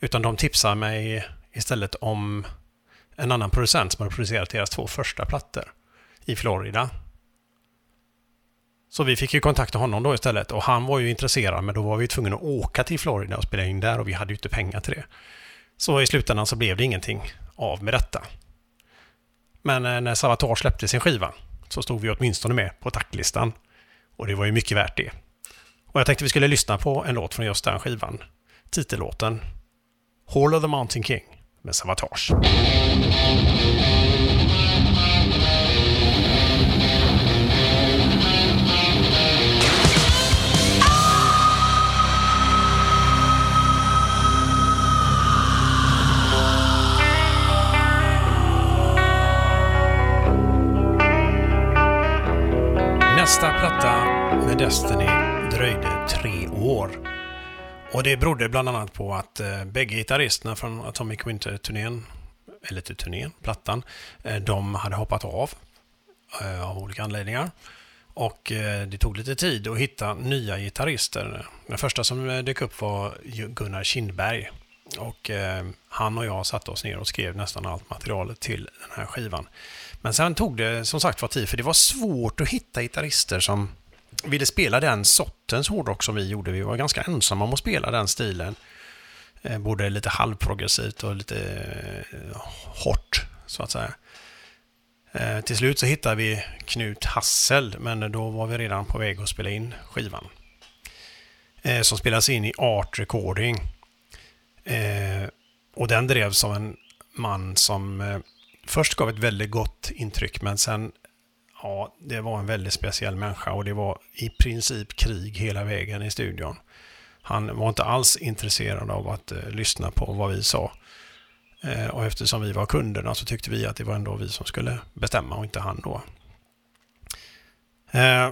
Utan de tipsar mig istället om en annan producent som har producerat deras två första plattor i Florida. Så vi fick ju kontakta honom då istället och han var ju intresserad men då var vi tvungna att åka till Florida och spela in där och vi hade ju inte pengar till det. Så i slutändan så blev det ingenting av med detta. Men eh, när Savatar släppte sin skiva så stod vi åtminstone med på tacklistan. Och det var ju mycket värt det. Och jag tänkte vi skulle lyssna på en låt från just den skivan. Titellåten Hall of the Mountain King med Savatage. Destiny dröjde tre år. Och det berodde bland annat på att eh, bägge gitarristerna från Atomic Winter-turnén, eller till turnén, plattan, eh, de hade hoppat av eh, av olika anledningar. Och eh, det tog lite tid att hitta nya gitarrister. Den första som eh, dök upp var Gunnar Kindberg. Och eh, han och jag satte oss ner och skrev nästan allt materialet till den här skivan. Men sen tog det som sagt var tid, för det var svårt att hitta gitarrister som ville spela den sortens hårdrock som vi gjorde. Vi var ganska ensamma om att spela den stilen. Eh, både lite halvprogressivt och lite eh, hårt, så att säga. Eh, till slut så hittade vi Knut Hassel, men då var vi redan på väg att spela in skivan. Som spelas in i Art Recording. Och den drevs av en man som först gav ett väldigt gott intryck, men sen ja, det var en väldigt speciell människa och det var i princip krig hela vägen i studion. Han var inte alls intresserad av att eh, lyssna på vad vi sa. Eh, och eftersom vi var kunderna så tyckte vi att det var ändå vi som skulle bestämma och inte han då. Eh,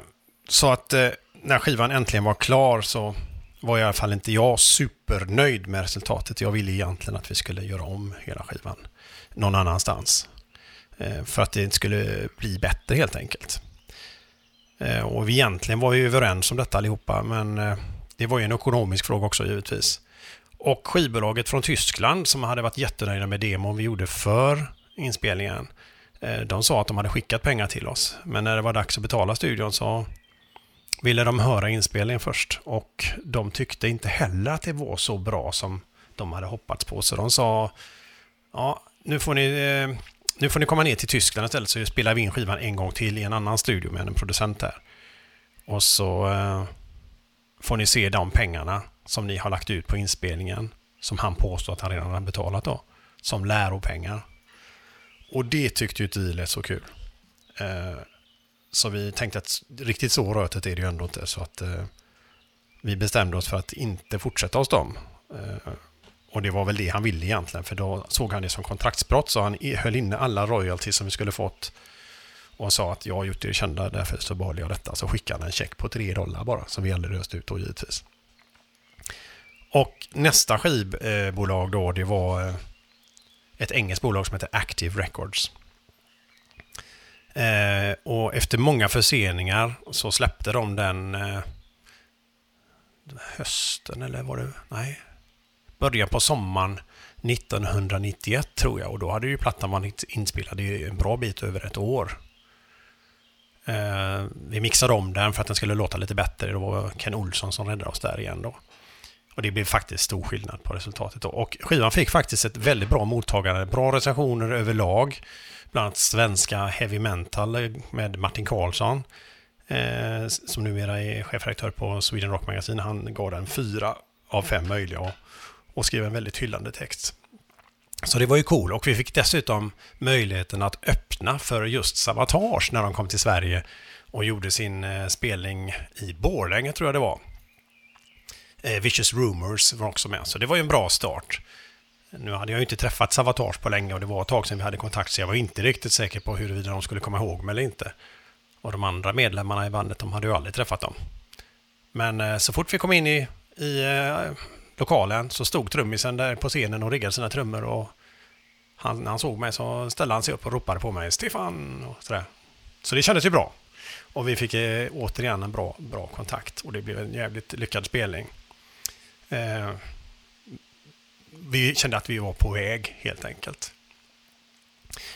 så att eh, när skivan äntligen var klar så var i alla fall inte jag supernöjd med resultatet. Jag ville egentligen att vi skulle göra om hela skivan någon annanstans. Eh, för att det inte skulle bli bättre helt enkelt. Eh, och vi egentligen var ju överens om detta allihopa, men eh, det var ju en ekonomisk fråga också givetvis. Och skivbolaget från Tyskland som hade varit jättenöjda med demon vi gjorde för inspelningen, de sa att de hade skickat pengar till oss. Men när det var dags att betala studion så ville de höra inspelningen först. Och de tyckte inte heller att det var så bra som de hade hoppats på. Så de sa, ja, nu får ni nu får ni komma ner till Tyskland istället så spelar vi in skivan en gång till i en annan studio med en producent där. Och så eh, får ni se de pengarna som ni har lagt ut på inspelningen som han påstår att han redan har betalat då. Som läropengar. Och det tyckte ju inte vi lät så kul. Eh, så vi tänkte att riktigt så rötet är det ju ändå inte. Så att eh, vi bestämde oss för att inte fortsätta hos dem. Eh, och det var väl det han ville egentligen, för då såg han det som kontraktsbrott, så han höll inne alla royalties som vi skulle fått. Och sa att jag har gjort det kända, därför så behåller jag detta. Så skickade han en check på 3 dollar bara, som vi aldrig löste ut då givetvis. Och nästa skivbolag då, det var eh, ett engelskt bolag som heter Active Records. Eh, och efter många förseningar så släppte de den eh, hösten, eller var det? Nej, början på sommaren 1991 tror jag och då hade ju plattan varit inspelad i en bra bit över ett år. Eh, vi mixade om den för att den skulle låta lite bättre. Det var Ken Olsson som räddade oss där igen då. Och det blev faktiskt stor skillnad på resultatet då. Och skivan fick faktiskt ett väldigt bra mottagande. Bra recensioner överlag. Bland annat svenska heavy mental med Martin Karlsson. Eh, som numera är chefredaktör på Sweden Rock Magazine. Han gav den fyra av fem möjliga och skrev en väldigt hyllande text. Så det var ju cool och vi fick dessutom möjligheten att öppna för just Savatage när de kom till Sverige och gjorde sin eh, spelning i Borlänge tror jag det var. Eh, Vicious Rumors var också med, så det var ju en bra start. Nu hade jag ju inte träffat Savatage på länge och det var ett tag sedan vi hade kontakt så jag var inte riktigt säker på huruvida de skulle komma ihåg mig eller inte. Och de andra medlemmarna i bandet, de hade ju aldrig träffat dem. Men eh, så fort vi kom in i, i lokalen så stod trummisen där på scenen och riggade sina trummor och han, när han såg mig så ställde han sig upp och ropade på mig Stefan och sådär. Så det kändes ju bra. Och vi fick eh, återigen en bra, bra kontakt och det blev en jävligt lyckad spelning. Eh, vi kände att vi var på väg helt enkelt.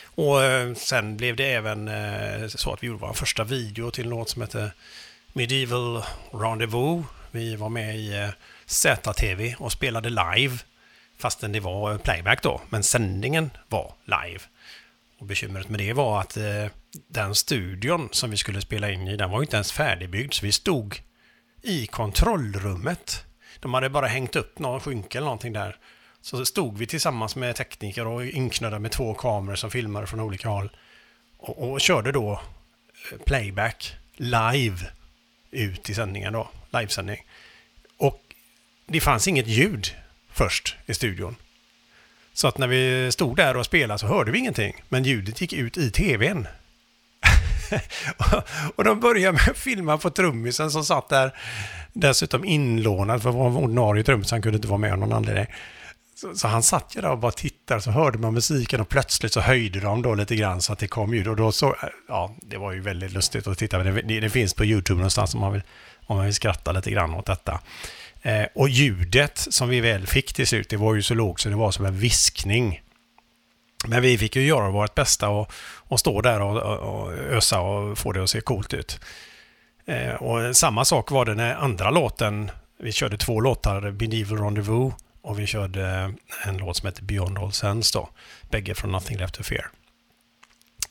Och eh, sen blev det även eh, så att vi gjorde vår första video till en låt som heter Medieval Rendezvous. Vi var med i eh, ZTV och spelade live fastän det var playback då, men sändningen var live. Och bekymret med det var att eh, den studion som vi skulle spela in i, den var inte ens färdigbyggd, så vi stod i kontrollrummet. De hade bara hängt upp någon skynke eller någonting där. Så stod vi tillsammans med tekniker och inknödda med två kameror som filmade från olika håll. Och, och körde då eh, playback live ut i sändningen då, livesändning. Det fanns inget ljud först i studion. Så att när vi stod där och spelade så hörde vi ingenting, men ljudet gick ut i tvn. och de började med att filma på trummisen som satt där, dessutom inlånad för var en ordinarie trummis, han kunde inte vara med av någon anledning. Så, så, han satt ju där och bara tittade, så hörde man musiken och plötsligt så höjde de då lite grann så att det kom ljud. Och då så, ja, det var ju väldigt lustigt att titta. Det, det, det finns på YouTube någonstans om man vill, om man vill skratta lite grann åt detta. Eh, och ljudet som vi väl fick till slut, det var ju så lågt så det var som en viskning. Men vi fick ju göra vårt bästa och, och stå där och, och, och ösa och få det att se coolt ut. Eh, och samma sak var det när andra låten, vi körde två låtar, Medieval Rendezvous och vi körde en låt som heter Beyond All Sense då. Bägge från Nothing Left To Fear.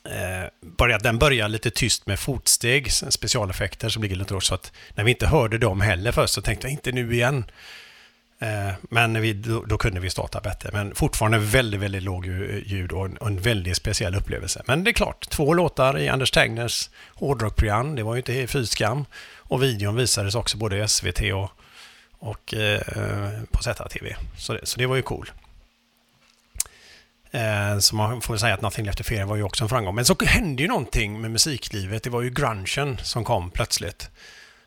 Eh, bara att den börjar lite tyst med fotsteg, specialeffekter som ligger lite lågt. Så att när vi inte hörde dem heller först så tänkte jag inte nu igen. Eh, men vi, då, då, kunde vi starta bättre. Men fortfarande väldigt, väldigt låg eh, ljud och en, och en väldigt speciell upplevelse. Men det är klart, två låtar i Anders Tegners hårdrockprogram. Det var ju inte fy skam. Och videon visades också både i SVT och, och eh, på ZTV. Så det, så det var ju cool. Eh, så man får säga att Nothing Left To Fear var ju också en framgång. Men så hände ju någonting med musiklivet. Det var ju grungen som kom plötsligt.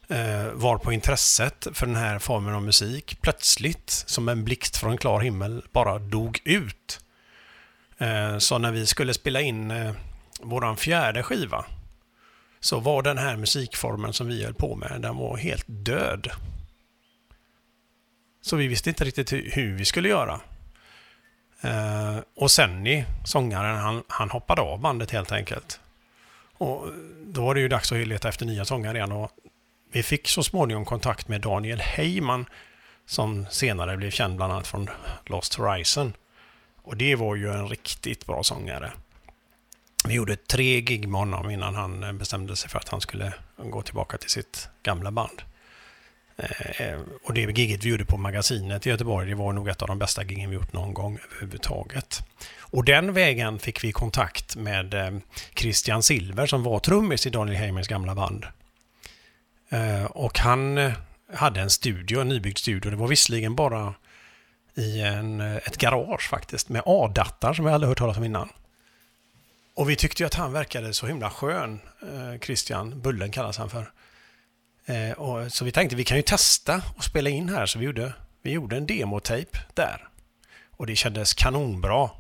Eh, var på intresset för den här formen av musik plötsligt, som en blixt från en klar himmel, bara dog ut. Eh, så när vi skulle spela in våran fjärde skiva så var den här musikformen som vi höll på med, den var helt död. Så vi visste inte riktigt hur vi skulle göra. Eh, och Senny, sångaren, han, han hoppade av bandet helt enkelt. Och då var det ju dags att leta efter nya sångare igen och vi fick så småningom kontakt med Daniel Heyman som senare blev känd bland annat från Lost Horizon. Och det var ju en riktigt bra sångare. Vi gjorde tre gig med honom innan han eh, bestämde sig för att han skulle gå tillbaka till sitt gamla band. Eh, eh, och det giget vi gjorde på Magasinet i Göteborg, det var nog ett av de bästa giggen vi gjort någon gång överhuvudtaget. Och den vägen fick vi kontakt med eh, Christian Silver som var trummis i Daniel Heimers gamla band. Eh, och han eh, hade en studio, en nybyggd studio. Det var visserligen bara i en, eh, ett garage faktiskt med A-dattar som jag aldrig hört talas om innan. Och vi tyckte ju att han verkade så himla skön, Christian, Bullen kallas han för. Eh, och, så vi tänkte vi kan ju testa och spela in här, så vi gjorde, vi gjorde en demotejp där. Och det kändes kanonbra.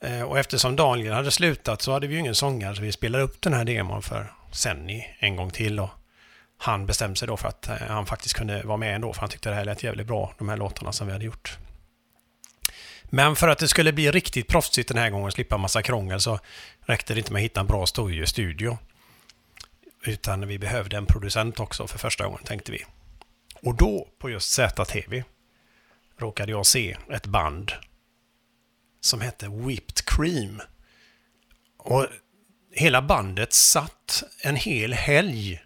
Eh, och eftersom Daniel hade slutat så hade vi ju ingen sångare, så vi spelade upp den här demon för Senny en gång till. Och han bestämde sig då för att eh, han faktiskt kunde vara med ändå, för han tyckte det här lät jävligt bra, de här låtarna som vi hade gjort. Men för att det skulle bli riktigt proffsigt den här gången och slippa massa krångel så räckte det inte med att hitta en bra studio. Utan vi behövde en producent också för första gången tänkte vi. Och då på just ZTV råkade jag se ett band som hette Whipped Cream. Och hela bandet satt en hel helg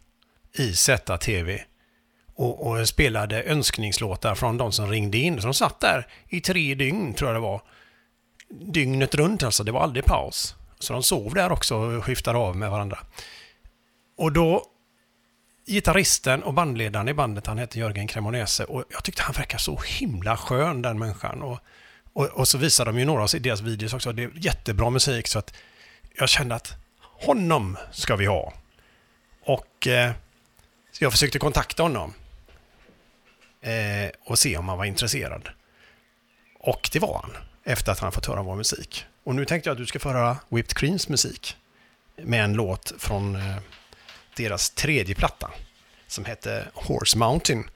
i ZTV och, och, spelade önskningslåtar från de som ringde in. Så de satt där i tre dygn, tror jag det var. Dygnet runt alltså, det var aldrig paus. Så de sov där också och skiftade av med varandra. Och då gitarristen och bandledaren i bandet, han heter Jörgen Cremonese och jag tyckte han verkar så himla skön den människan. Och, och, och så visar de ju några av deras videos också. Det är jättebra musik så att jag kände att honom ska vi ha. Och eh, så jag försökte kontakta honom eh, och se om han var intresserad. Och det var han, efter att han fått höra vår musik. Och nu tänkte jag att du ska få höra Whipped Creams musik med en låt från eh, deras tredje platta som hette Horse Mountain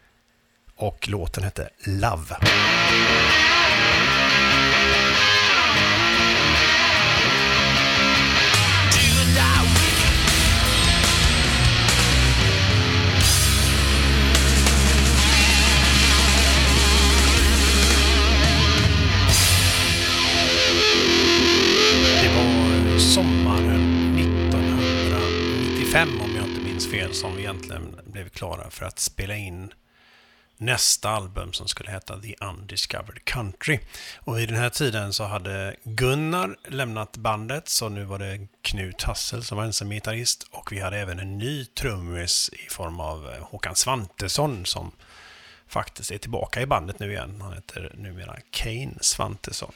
och låten hette Love. Det var sommaren 1995 om jag fel som vi egentligen blev klara för att spela in nästa album som skulle heta The Undiscovered Country. Och i den här tiden så hade Gunnar lämnat bandet så nu var det Knut Hassel som var ensam gitarrist och vi hade även en ny trummis i form av eh, Håkan Svantesson som faktiskt är tillbaka i bandet nu igen. Han heter numera Kane Svantesson.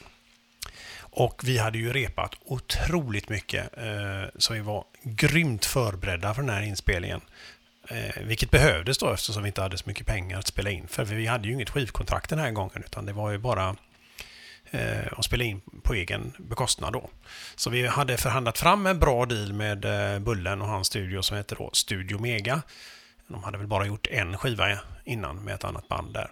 Och vi hade ju repat otroligt mycket, eh, så vi var grymt förberedda för den här inspelningen. Eh, vilket behövdes då eftersom vi inte hade så mycket pengar att spela in för. Vi hade ju inget skivkontrakt den här gången utan det var ju bara eh, att spela in på egen bekostnad då. Så vi hade förhandlat fram en bra deal med eh, Bullen och hans studio som heter då Studio Mega. De hade väl bara gjort en skiva innan med ett annat band där.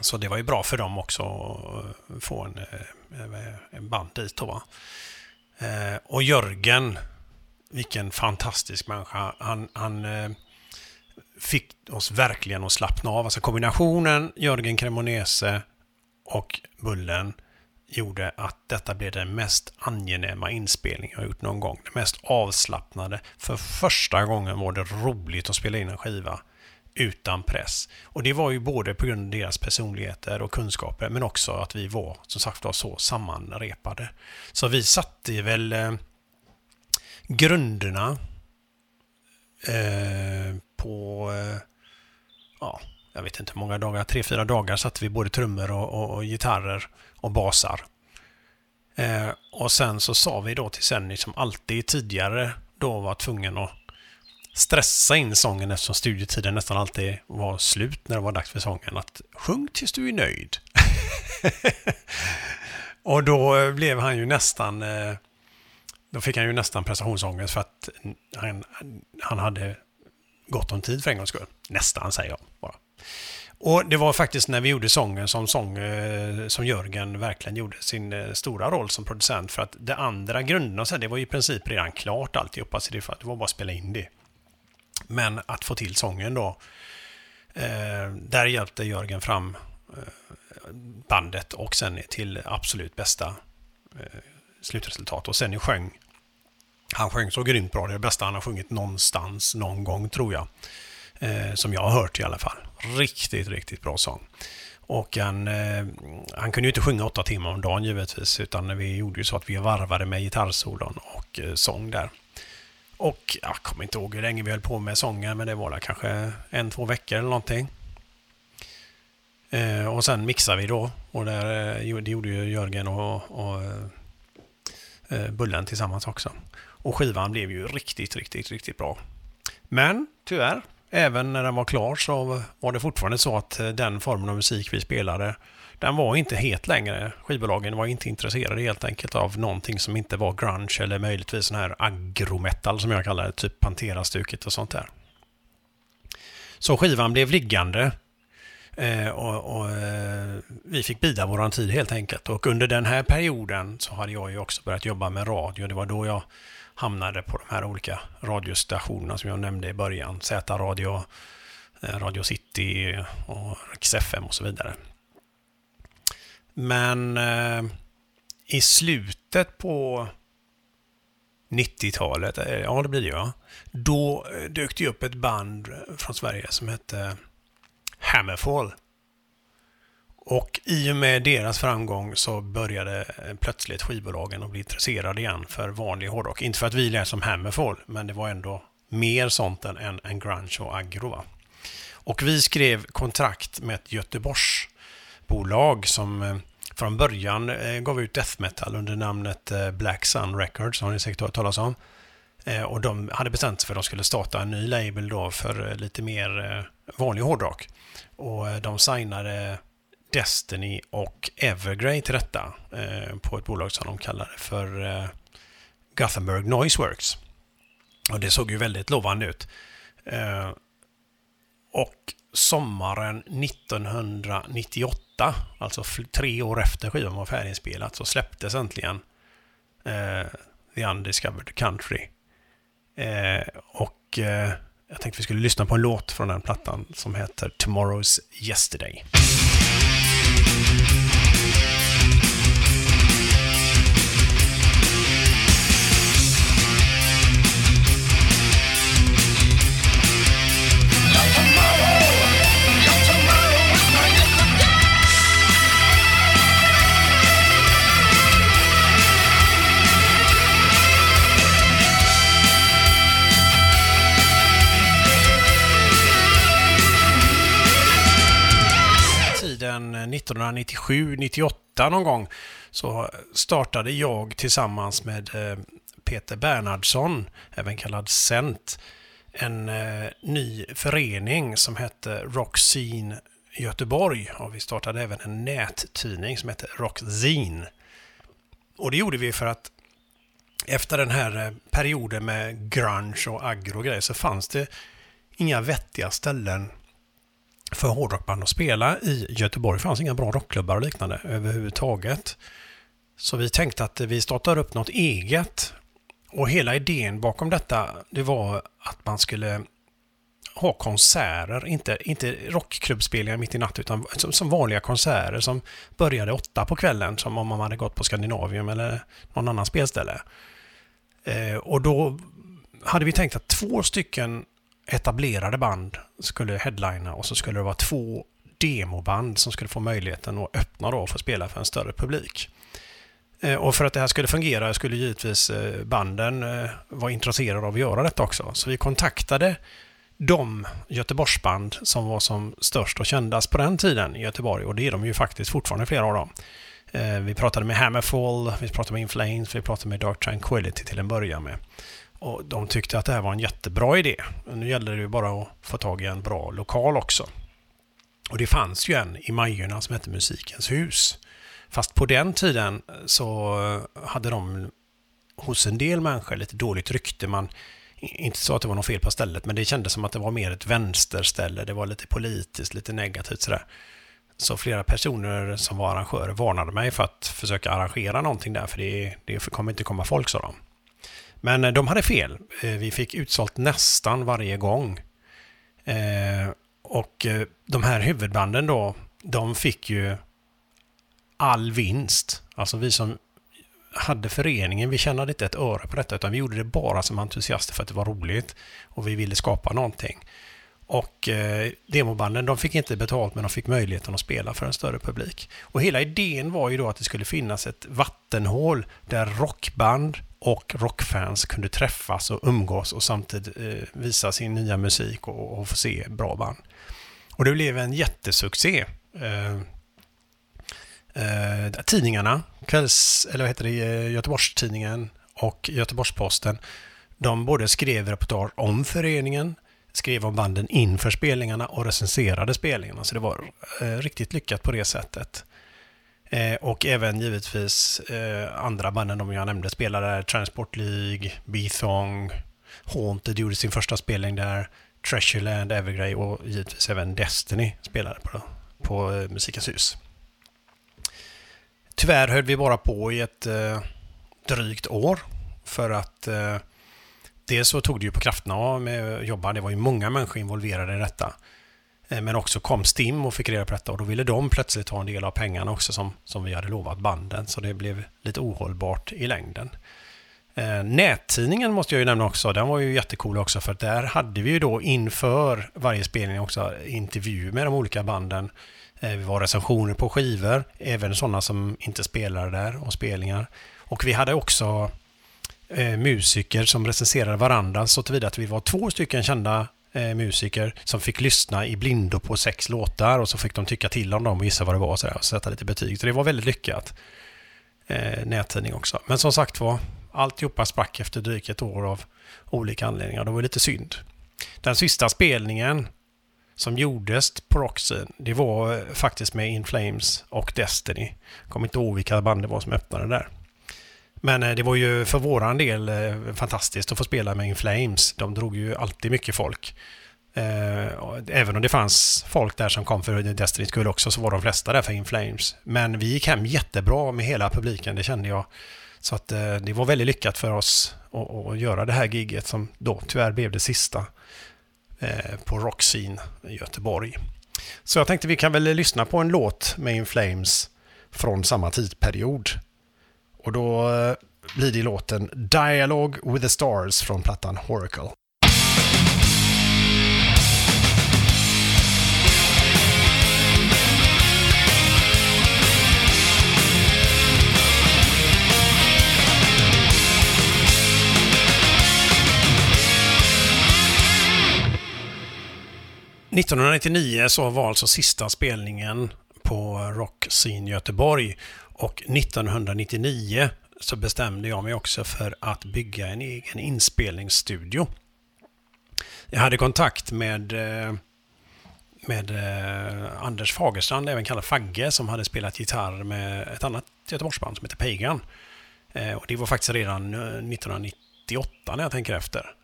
Så det var ju bra för dem också att få en, eh, en Eh, band dit då. Va? Eh, och Jörgen, vilken fantastisk människa. Han, han eh, fick oss verkligen att slappna av. Alltså kombinationen Jörgen Cremonese och Bullen gjorde att detta blev den mest angenäma inspelning jag gjort någon gång. Det mest avslappnade. För första gången var det roligt att spela in en skiva utan press. Och det var ju både på grund av deras personligheter och kunskaper men också att vi var som sagt var så sammanrepade. Så vi satte väl eh, grunderna eh, på, eh, ja, jag vet inte hur många dagar, tre, fyra dagar satte vi både trummor och, och, och gitarrer och basar. Eh, och sen så sa vi då till Senny som alltid tidigare då var tvungen att stressa in sången eftersom studietiden nästan alltid var slut när det var dags för sången. Att sjung tills du är nöjd. och då eh, blev han ju nästan eh, då fick han ju nästan prestationsångest för att han, han hade gott om tid för en gångs skull. Nästan, säger jag bara. Och det var faktiskt när vi gjorde sången som, sång, eh, som Jörgen verkligen gjorde sin stora roll som producent. För att det andra grunderna, det var i princip redan klart alltihopa, så det var bara att spela in det. Men att få till sången då, eh, där hjälpte Jörgen fram eh, bandet och sen till absolut bästa eh, slutresultat. Och sen sjöng han sjöng så grymt bra. Det är det bästa han har sjungit någonstans, någon gång tror jag. Eh, som jag har hört i alla fall. Riktigt, riktigt bra sång. Och han, eh, han kunde ju inte sjunga åtta timmar om dagen givetvis, utan vi gjorde ju så att vi varvade med gitarrsolon och eh, sång där. Och jag kommer inte ihåg hur länge vi höll på med sången, men det var kanske en, två veckor eller någonting. Eh, och sen mixade vi då, och där, eh, det gjorde ju Jörgen och, och eh, eh, Bullen tillsammans också. Och skivan blev ju riktigt, riktigt, riktigt bra. Men tyvärr, även när den var klar så var det fortfarande så att eh, den formen av musik vi spelade, den var inte het längre. Skivbolagen var inte intresserade helt enkelt av någonting som inte var grunge eller möjligtvis sån här agrometal som jag kallar det, typ Pantera-stuket och sånt där. Så skivan blev liggande eh, och, och eh, vi fick bida våran tid helt enkelt. Och under den här perioden så hade jag ju också börjat jobba med radio. Det var då jag hamnade på de här olika radiostationerna som jag nämnde i början. Z-radio, eh, Radio City och XFM och så vidare. Men eh, i slutet på 90-talet, eh, ja det blir det ja, då eh, dök det upp ett band från Sverige som hette Hammerfall. Och i och med deras framgång så började eh, plötsligt skivbolagen att bli intresserade igen för vanlig hårdrock. Inte för att vi lät som Hammerfall, men det var ändå mer sånt än, än, grunge och aggro. Va? Och vi skrev kontrakt med ett Göteborgs skivbolag som eh, från början eh, gav ut death metal under namnet eh, Black Sun Records, har ni säkert hört talas om. Och de hade bestämt sig för att de skulle starta en ny label då för lite mer vanlig hårdrock. Och de signade Destiny och Evergrey till detta på ett bolag som de kallade för Gothenburg Noiseworks. Och det såg ju väldigt lovande ut. Och sommaren 1998, alltså tre år efter skivan var färdiginspelad, så släpptes äntligen eh, The Undiscovered Country. Eh, och eh, jag tänkte vi skulle lyssna på en låt från den plattan som heter Tomorrow's Yesterday. 1997-98 någon gång så startade jag tillsammans med eh, Peter Bernhardsson, även kallad Cent, en eh, ny förening som hette Rockzine Göteborg och vi startade även en nättidning som hette Rockzine. Och det gjorde vi för att efter den här eh, perioden med grunge och aggro och grejer så fanns det inga vettiga ställen för hårdrockband att spela i Göteborg. Det fanns inga bra rockklubbar och liknande överhuvudtaget. Så vi tänkte att vi startar upp något eget. Och hela idén bakom detta, det var att man skulle ha konserter, inte, inte rockklubbspelningar mitt i natten, utan som, som, vanliga konserter som började åtta på kvällen, som om man hade gått på Skandinavium eller någon annan spelställe. Eh, och då hade vi tänkt att två stycken etablerade band skulle headlina och så skulle det vara två demoband som skulle få möjligheten att öppna då för att spela för en större publik. Eh, och för att det här skulle fungera skulle givetvis eh, banden eh, vara intresserade av att göra detta också. Så vi kontaktade de Göteborgsband som var som störst och kändast på den tiden i Göteborg och det är de ju faktiskt fortfarande flera av dem. Vi pratade med Hammerfall, vi pratade med Inflames, vi pratade med Dark Tranquility till en början med. Och de tyckte att det här var en jättebra idé. Nu gäller det ju bara att få tag i en bra lokal också. Och det fanns ju en i Majorna som hette Musikens hus. Fast på den tiden eh, så eh, hade de hos en del människor lite dåligt rykte. Man, inte så att det var något fel på stället, men det kändes som att det var mer ett vänsterställe. Det var lite politiskt, lite negativt sådär. Så flera personer som var arrangörer varnade mig för att försöka arrangera någonting där, för det, det kommer inte komma folk, sa de. Men eh, de hade fel. Eh, vi fick utsålt nästan varje gång. Eh, och de här huvudbanden då, de fick ju all vinst. Alltså vi som hade föreningen, vi tjänade inte ett öre på detta utan vi gjorde det bara som entusiaster för att det var roligt och vi ville skapa någonting. Och eh, demobanden de fick inte betalt men de fick möjligheten att spela för en större publik. Och hela idén var ju då att det skulle finnas ett vattenhål där rockband och rockfans kunde träffas och umgås och samtidigt eh, visa sin nya musik och, och, få se bra band. Och det blev en jättesuccé. Eh, eh, tidningarna, kvälls, eller vad heter det, eh, Göteborgstidningen och Göteborgsposten, de både skrev reportage om föreningen, skrev om banden inför spelningarna och recenserade spelningarna. Så det var eh, riktigt lyckat på det sättet. Eh, och även givetvis eh, andra banden de jag nämnde spelade där. Transport League, Bethong, Haunted gjorde sin första spelning där. Treasureland, Evergrey och givetvis även Destiny spelade på, på eh, Musikens hus. Tyvärr höll vi bara på i ett eh, drygt år för att eh, dels så tog det ju på krafterna med att jobba. Det var ju många människor involverade i detta. Eh, men också kom STIM och fick reda på detta och då ville de plötsligt ha en del av pengarna också som, som vi hade lovat banden. Så det blev lite ohållbart i längden. Eh, nättidningen måste jag ju nämna också. Den var ju jättecool också för där hade vi ju då inför varje spelning också intervju med de olika banden. Eh, vi var recensioner på skivor, även sådana som inte spelade där och spelningar. Och vi hade också eh, musiker som recenserade varandra så tillvida att vi var två stycken kända eh, musiker som fick lyssna i blindo på sex låtar och så fick de tycka till om dem och gissa vad det var och, sådär, och sätta lite betyg. Så det var väldigt lyckat. Eh, nättidning också. Men som sagt var, alltihopa sprack efter drygt ett år av olika anledningar. Det var lite synd. Den sista spelningen som gjordes på Roxy, det var eh, faktiskt med In Flames och Destiny. Jag kommer inte ihåg vilka band det var som öppnade där. Men eh, det var ju för våran del eh, fantastiskt att få spela med In Flames. De drog ju alltid mycket folk. Eh, även om det fanns folk där som kom för Destiny's skull också så var de flesta där för In Flames. Men vi gick hem jättebra med hela publiken, det kände jag. Så att det var väldigt lyckat för oss att göra det här giget som då tyvärr blev det sista på Rockscene i Göteborg. Så jag tänkte vi kan väl lyssna på en låt med In Flames från samma tidperiod. Och då eh, blir det låten Dialogue with the Stars från plattan Horacle. 1999 så var alltså sista spelningen på Rock Scene Göteborg och 1999 så bestämde jag mig också för att bygga en egen inspelningsstudio. Jag hade kontakt med, eh, med eh, Anders Fagerstrand, även kallad Fagge, som hade spelat gitarr med ett annat Göteborgsband som heter Pagan. Eh, och det var faktiskt redan 1998 när jag tänker efter.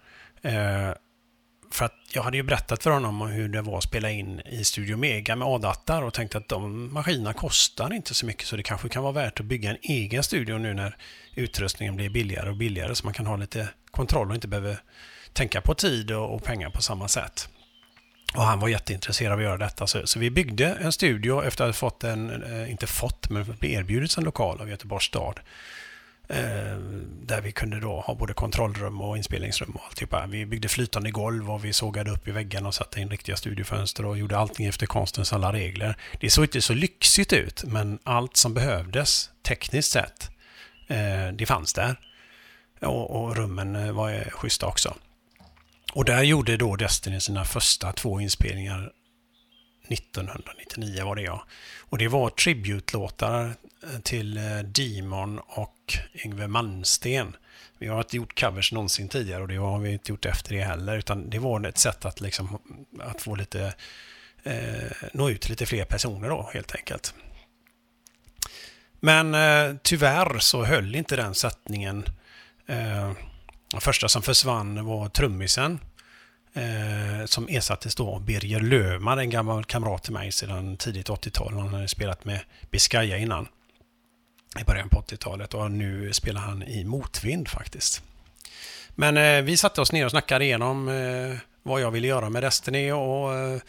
För att jag hade ju berättat för honom hur det var att spela in i Studio Mega med A-dattar och tänkte att de maskinerna kostar inte så mycket så det kanske kan vara värt att bygga en egen studio nu när utrustningen blir billigare och billigare så man kan ha lite kontroll och inte behöver tänka på tid och, pengar på samma sätt. Och han var jätteintresserad av att göra detta. Så, så vi byggde en studio efter att ha fått en, eh, inte fått, men erbjudits en lokal av Göteborgs stad. Eh, där vi kunde då ha både kontrollrum och inspelningsrum och alltihopa. Vi byggde flytande golv och vi sågade upp i väggarna och satte in riktiga studiofönster och gjorde allting efter konstens alla regler. Det såg inte så lyxigt ut, men allt som behövdes tekniskt sett, eh, det fanns där. Och, och rummen eh, var schyssta också. Och där gjorde då Destiny sina första två inspelningar 1999 var det ja. Och det var tributlåtar till Demon och Yngve Malmsten. Vi har inte gjort covers någonsin tidigare och det har vi inte gjort efter det heller. Utan det var ett sätt att, liksom, att få lite, eh, nå ut till lite fler personer då helt enkelt. Men eh, tyvärr så höll inte den sättningen. Eh, den första som försvann var trummisen eh, som ersattes då av Birger Löfman, en gammal kamrat till mig sedan tidigt 80-tal. Han hade spelat med Biscaya innan i början på 80-talet och nu spelar han i motvind faktiskt. Men eh, vi satte oss ner och snackade igenom eh, vad jag ville göra med Destiny och eh,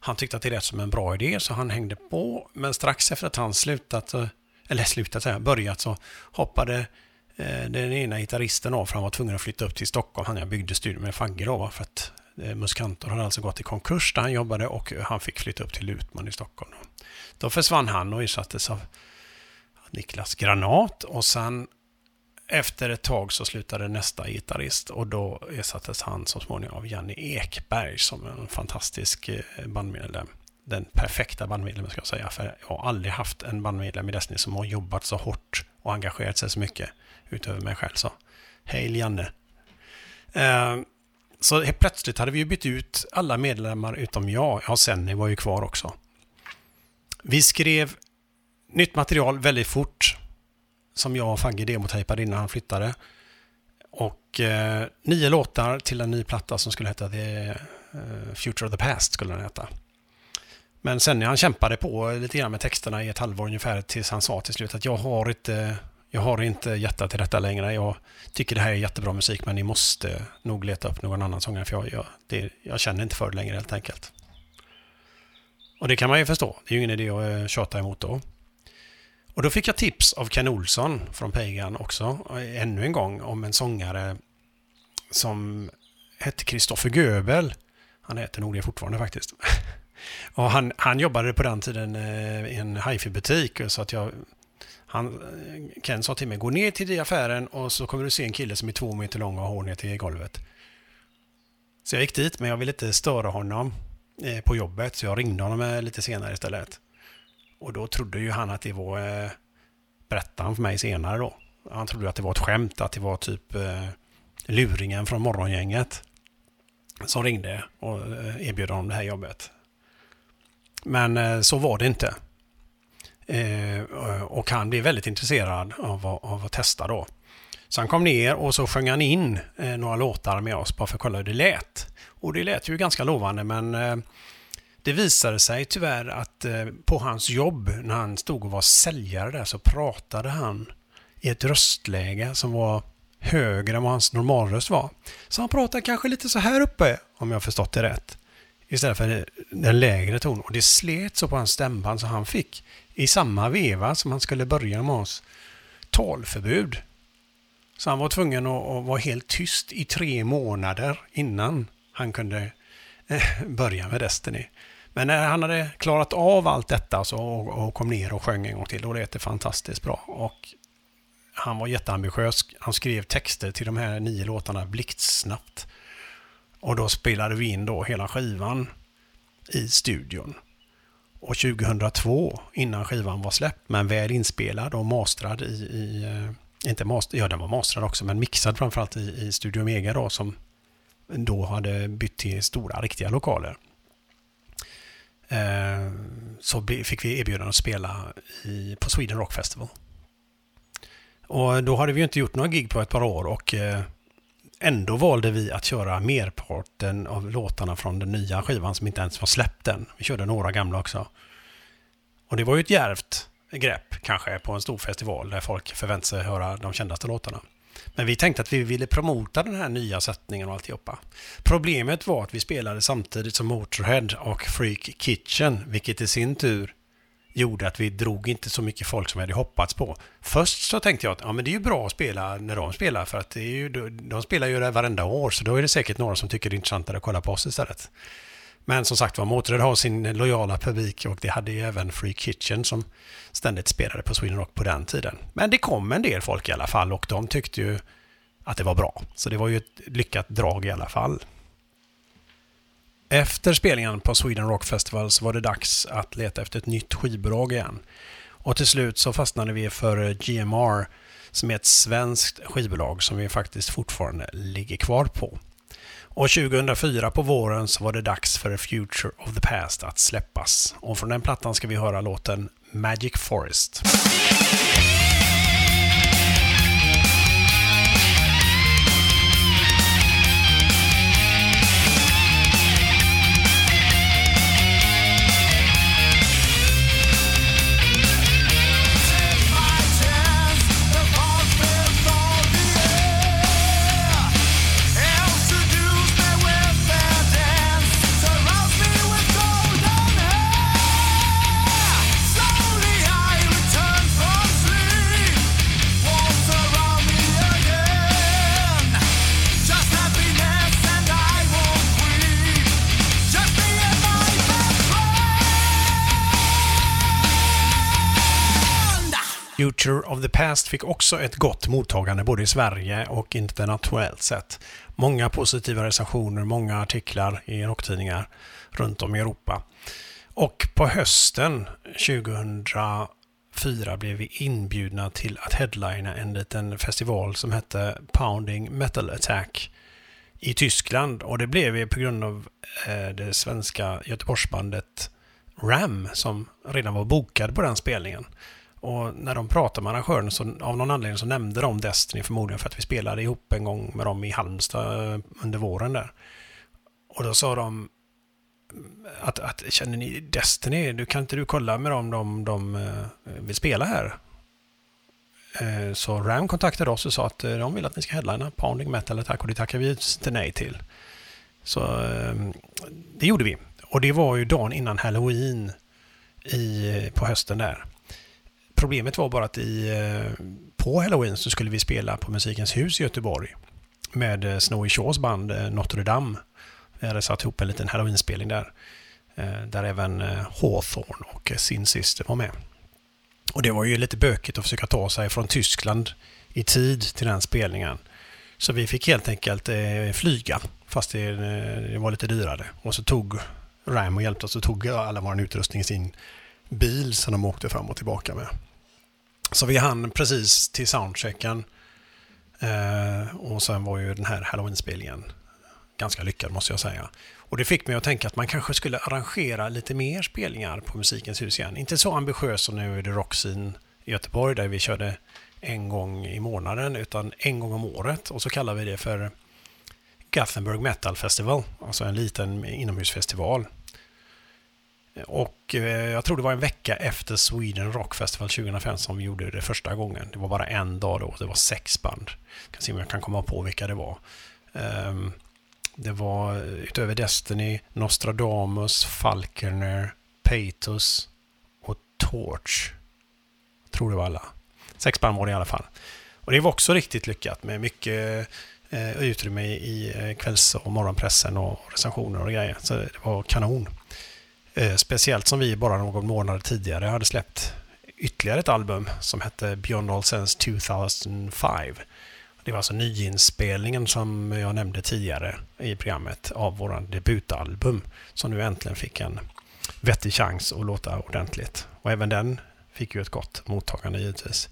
han tyckte att det lät som en bra idé så han hängde på. Men strax efter att han slutat, eh, eller slutat säga, börjat så hoppade eh, den ena gitarristen av för han var tvungen att flytta upp till Stockholm. Han jag byggde studion med Fagge då för att eh, Muskantor hade alltså gått i konkurs där han jobbade och han fick flytta upp till Lutman i Stockholm. Då försvann han och ersattes av Niklas Granat och sen efter ett tag så slutade nästa gitarrist och då ersattes han så småningom av Janne Ekberg som en fantastisk eh, bandmedlem. Den perfekta bandmedlemmen ska jag säga, för jag har aldrig haft en bandmedlem i Destiny som har jobbat så hårt och engagerat sig så mycket utöver mig själv. Så hej Janne! Eh, så helt plötsligt hade vi ju bytt ut alla medlemmar utom jag. Ja, Senny var ju kvar också. Vi skrev nytt material väldigt fort. Som jag och Fagge demotejpade innan han flyttade. Och eh, nio låtar till en ny platta som skulle heta The eh, Future of the Past. skulle den heta. Men sen när han kämpade på lite grann med texterna i ett halvår ungefär tills han sa till slut att jag har inte, jag har inte hjärta till detta längre. Jag tycker det här är jättebra musik men ni måste nog leta upp någon annan sångare för jag, jag, det, jag känner inte för det längre helt enkelt. Och det kan man ju förstå. Det är ju ingen idé att eh, tjata emot då. Och då fick jag tips av Ken Olsson från Pagan också, ännu en gång, om en sångare som hette Kristoffer Göbel. Han heter nog det fortfarande faktiskt. Och han, han jobbade på den tiden eh, i en hifi-butik så att jag Han, eh, Ken sa till mig, gå ner till affären och så kommer du se en kille som är två meter lång och har hår ner till golvet. Så jag gick dit, men jag ville inte störa honom eh, på jobbet, så jag ringde honom lite senare istället. Och då trodde ju han att det var, eh, berättade han för mig senare då. Han trodde att det var ett skämt, att det var typ eh, luringen från morgongänget som ringde och eh, erbjöd honom det här jobbet. Men eh, så var det inte. Eh, och han blev väldigt intresserad av, av att testa då. Så han kom ner och så sjöng han in eh, några låtar med oss bara för att kolla hur det lät. Och det lät ju ganska lovande men eh, det visade sig tyvärr att eh, på hans jobb när han stod och var säljare där så pratade han i ett röstläge som var högre än vad hans normalröst var. Så han pratade kanske lite så här uppe, om jag förstått det rätt. Istället för den lägre tonen. Och det slet så på hans stämband så han fick i samma veva som han skulle börja med oss talförbud. Så han var tvungen att, vara helt tyst i tre månader innan han kunde eh, börja med Destiny. Men när han hade klarat av allt detta alltså, så, och, kom ner och sjöng en gång till, då lät det fantastiskt bra. Och han var jätteambitiös. Han skrev texter till de här nio låtarna blixtsnabbt. Och då spelade vi in då hela skivan i studion. Och 2002, innan skivan var släppt, men väl inspelad och mastrad i, i eh, inte master, ja den var mastrad också, men mixad framförallt i, i Studio Mega, då, som då hade bytt till stora, riktiga lokaler. Eh, så fick vi erbjudande att spela i, på Sweden Rock Festival. Och då hade vi inte gjort några gig på ett par år och eh, ändå valde vi att köra merparten av låtarna från den nya skivan som inte ens var släppt än. Vi körde några gamla också. Och det var ju ett järvt grepp kanske på en stor festival där folk förväntade sig höra de kändaste låtarna. Men vi tänkte att vi ville promota den här nya sättningen och alltihopa. Problemet var att vi spelade samtidigt som Motorhead och Freak Kitchen, vilket i sin tur gjorde att vi drog inte så mycket folk som vi hade hoppats på. Först så tänkte jag att ja, men det är ju bra att spela när de spelar för att det är ju, de spelar ju det varenda år så då är det säkert några som tycker det är intressantare att kolla på oss istället. Men som sagt var, Motörhead har sin lojala publik och det hade ju även Free Kitchen som ständigt spelade på Sweden Rock på den tiden. Men det kom en del folk i alla fall och de tyckte ju att det var bra. Så det var ju ett lyckat drag i alla fall. Efter spelningen på Sweden Rock Festival så var det dags att leta efter ett nytt skivbolag igen. Och till slut så fastnade vi för GMR som är ett svenskt skivbolag som vi faktiskt fortfarande ligger kvar på. Och 2004 på våren så var det dags för Future of the Past att släppas. Och från den plattan ska vi höra låten Magic Forest. Future of the Past fick också ett gott mottagande både i Sverige och internationellt sett. Många positiva recensioner, många artiklar i rocktidningar runt om i Europa. Och på hösten 2004 blev vi inbjudna till att headlina en liten festival som hette Pounding Metal Attack i Tyskland och det blev vi på grund av eh, det svenska Göteborgsbandet Ram som redan var bokad på den spelningen. Och när de pratade med arrangören så av någon anledning så nämnde de Destiny förmodligen för att vi spelade ihop en gång med dem i Halmstad eh, under våren där. Och då sa de mm, att, att känner ni Destiny, du kan inte du kolla med dem de, de eh, vill spela här? Eh, så Ram kontaktade oss och sa att de vill att ni ska headlina Pounding Metal Attack och det tackar vi inte nej till. Så ehm, det gjorde vi. Och det var ju dagen innan Halloween i, på hösten där. Problemet var bara att i, eh, på Halloween så skulle vi spela på Musikens hus i Göteborg med eh, Snowy Shaws band eh, Notre Dame. Vi hade satt ihop en liten Halloween-spelning där. Där även Hawthorne och Sin Sister var med. Och det var ju lite bökigt att försöka ta sig från Tyskland i tid till den spelningen. Så vi fick helt enkelt flyga, fast det, det, var lite dyrare. Och så tog Ram och hjälpte oss och tog alla vår utrustning i sin bil som de åkte fram och tillbaka med. Så vi hann precis till soundchecken. Eh, och sen var ju den här halloween-spelningen ganska lyckad måste jag säga. Och det fick mig att tänka att man kanske skulle arrangera lite mer spelningar på Musikens hus igen. Inte så ambitiöst som nu är det Roxin i Göteborg där vi körde en gång i månaden utan en gång om året och så kallar vi det för Gothenburg Metal Festival, alltså en liten inomhusfestival. Och eh, jag tror det var en vecka efter Sweden Rock Festival 2005 som vi gjorde det första gången. Det var bara en dag då, det var sex band. Jag kan se om jag kan komma på vilka det var. Ehm, det var eh, utöver Destiny, Nostradamus, Falconer, Patos och Torch. Jag tror det var alla. Sex band var det i alla fall. Och det var också riktigt lyckat med mycket eh, utrymme i kvälls och morgonpressen och recensioner och grejer. Så det var kanon. Eh, speciellt som vi bara någon månad tidigare hade släppt ytterligare ett album som hette Beyond All Sense 2005. Det var alltså nyinspelningen som jag nämnde tidigare i programmet av vår debutalbum som nu äntligen fick en vettig chans att låta ordentligt. Och även den fick ju ett gott mottagande givetvis.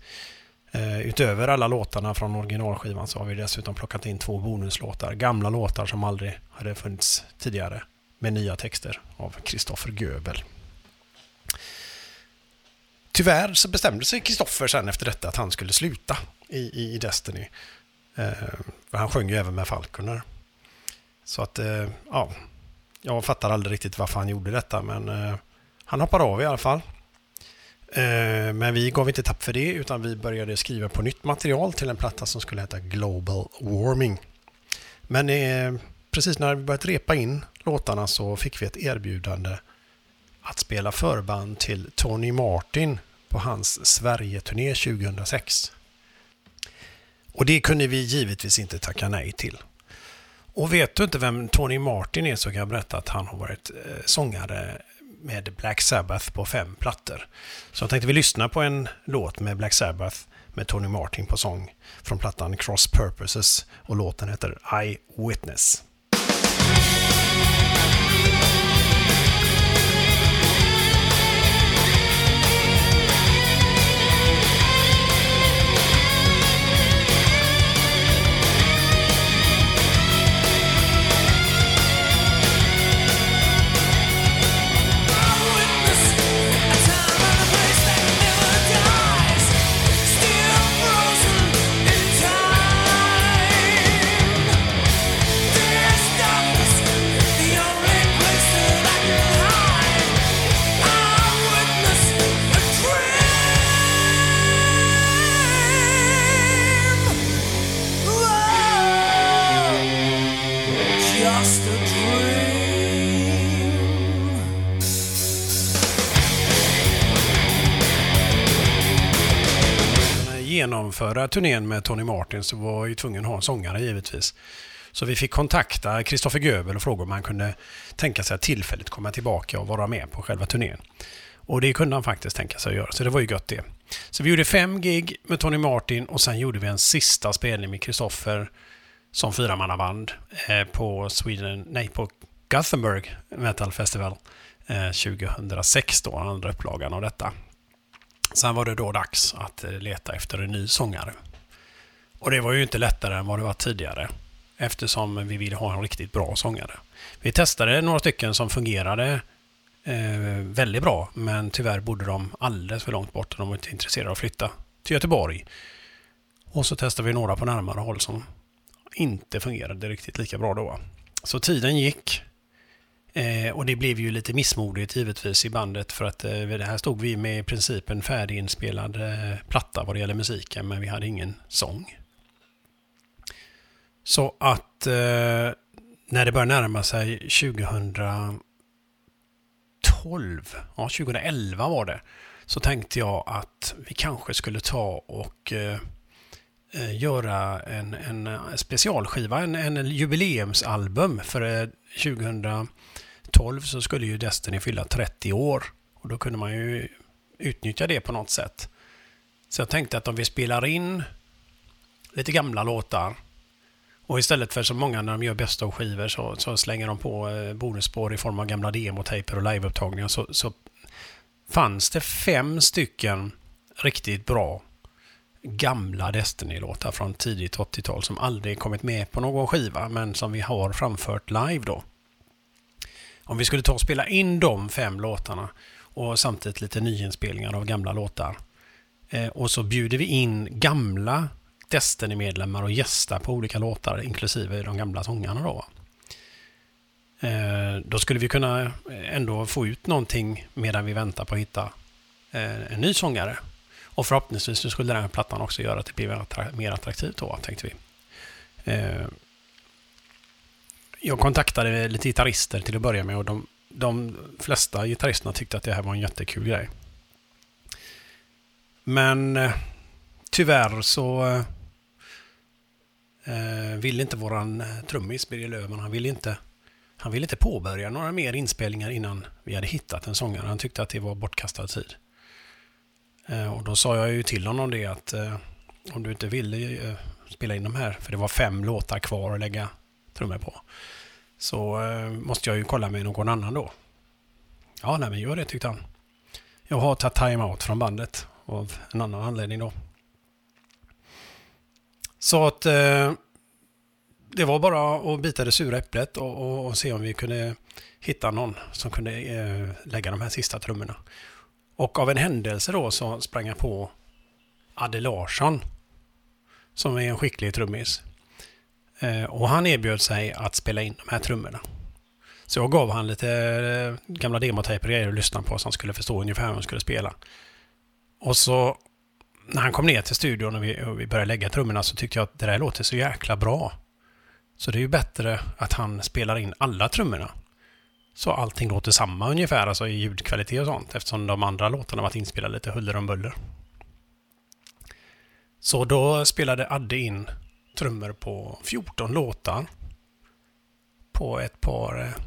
Eh, utöver alla låtarna från originalskivan så har vi dessutom plockat in två bonuslåtar. Gamla låtar som aldrig hade funnits tidigare med nya texter av Kristoffer Göbel. Tyvärr så bestämde sig Kristoffer sen efter detta att han skulle sluta i, i Destiny. Eh, han sjöng ju även med Falconer. Så att, eh, ja, jag fattar aldrig riktigt varför han gjorde detta, men eh, han hoppade av i alla fall. Eh, men vi gav inte tapp för det, utan vi började skriva på nytt material till en platta som skulle heta Global Warming. Men eh, precis när vi börjat repa in låtarna så fick vi ett erbjudande att spela förband till Tony Martin på hans Sverige-turné 2006. Och det kunde vi givetvis inte tacka nej till. Och vet du inte vem Tony Martin är så kan jag berätta att han har varit eh, sångare med Black Sabbath på fem plattor. Så jag tänkte vi lyssna på en låt med Black Sabbath med Tony Martin på sång från plattan Cross Purposes och låten heter I Witness. Genomföra turnén med Tony Martin så var jag ju tvungen att ha en sångare givetvis. Så vi fick kontakta Kristoffer Göbel och fråga om han kunde tänka sig att tillfälligt komma tillbaka och vara med på själva turnén. Och det kunde han faktiskt tänka sig att göra, så det var ju gött det. Så vi gjorde fem gig med Tony Martin och sen gjorde vi en sista spelning med Kristoffer som fyramannaband eh, på Sweden, nej på Gothenburg Metal Festival eh, 2006 då, andra upplagan av detta. Sen var det då dags att eh, leta efter en ny sångare. Och det var ju inte lättare än vad det var tidigare. Eftersom vi ville ha en riktigt bra sångare. Vi testade några stycken som fungerade eh, väldigt bra. Men tyvärr bodde de alldeles för långt bort. De var inte intresserade av att flytta till Göteborg. Och så testade vi några på närmare håll som inte fungerade riktigt lika bra då. Så tiden gick Eh, och det blev ju lite missmodigt givetvis i bandet för att eh, det här stod vi med i princip en färdiginspelad eh, platta vad det gäller musiken men vi hade ingen sång. Så att eh, när det började närma sig 2012, ja 2011 var det, så tänkte jag att vi kanske skulle ta och eh, eh göra en, en specialskiva, en, en jubileumsalbum för eh, 2000 12 så skulle ju Destiny fylla 30 år. Och då kunde man ju utnyttja det på något sätt. Så jag tänkte att om vi spelar in lite gamla låtar och istället för så många när de gör bästa av skivor så, så, slänger de på eh, bonusspår i form av gamla demotejper och liveupptagningar så, så fanns det fem stycken riktigt bra gamla Destiny-låtar från tidigt 80-tal som aldrig kommit med på någon skiva men som vi har framfört live då. Om vi skulle ta och spela in de fem låtarna och samtidigt lite nyinspelningar av gamla låtar. Eh, och så bjuder vi in gamla Destiny-medlemmar och gästar på olika låtar, inklusive de gamla sångarna då. Eh, då skulle vi kunna eh, ändå få ut någonting medan vi väntar på att hitta eh, en ny sångare. Och förhoppningsvis skulle den här plattan också göra att det blir mer attraktivt då, tänkte vi. Eh, jag kontaktade lite gitarrister till att börja med och de, de flesta gitarristerna tyckte att det här var en jättekul grej. Men eh, tyvärr så eh, eh, ville inte våran eh, trummis Birger Löfman, han ville inte han ville inte påbörja några mer inspelningar innan vi hade hittat en sångare. Han tyckte att det var bortkastad tid. Eh, och då sa jag ju till honom det att eh, om du inte ville eh, spela in de här, för det var fem låtar kvar att lägga trummor på, så eh, måste jag ju kolla med någon annan då. Ja, nej men gör det tyckte han. Jag har tagit time-out från bandet av en annan anledning då. Så att eh, det var bara att bita det sura äpplet och, och, och, se om vi kunde hitta någon som kunde eh, lägga de här sista trummorna. Och av en händelse då så sprang jag på Adde Larsson. Som är en skicklig trummis. Eh, och han erbjöd sig att spela in de här trummorna. Så jag gav han lite eh, gamla demotejper och grejer att lyssna på så han skulle förstå ungefär hur han skulle spela. Och så när han kom ner till studion och vi, och vi började lägga trummorna så tyckte jag att det där låter så jäkla bra. Så det är ju bättre att han spelar in alla trummorna. Så allting låter samma ungefär, alltså i ljudkvalitet och sånt, eftersom de andra låtarna varit inspelade lite huller om buller. Så då spelade Adde in trummor på 14 låtar. På ett par... Eh,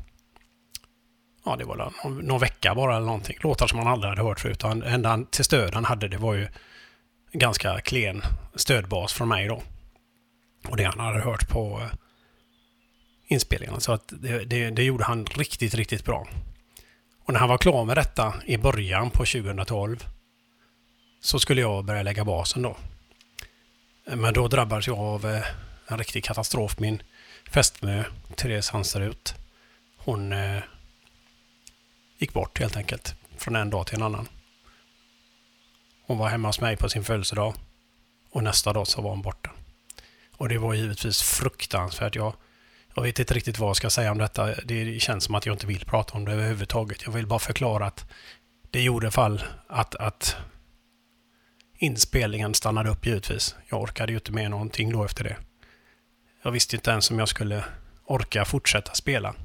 ja, det var någon, någon vecka bara eller någonting. Låtar som man aldrig hade hört förut. Det enda till stöd han hade det var ju ganska klen stödbas från mig då. Och det han hade hört på eh, inspelningarna. Så att det, det, det, gjorde han riktigt, riktigt bra. Och när han var klar med detta i början på 2012 så skulle jag börja lägga basen då. Men då drabbades jag av eh, en riktig katastrof. Min fästmö, Therese Hanserut, hon eh, gick bort helt enkelt från en dag till en annan. Hon var hemma hos mig på sin födelsedag och nästa dag så var hon borta. Och det var givetvis fruktansvärt. Jag, jag vet inte riktigt vad jag ska säga om detta. Det känns som att jag inte vill prata om det överhuvudtaget. Jag vill bara förklara att det gjorde fall att, att inspelningen stannade upp givetvis. Jag orkade ju inte med någonting då efter det. Jag visste inte ens om jag skulle orka fortsätta spela.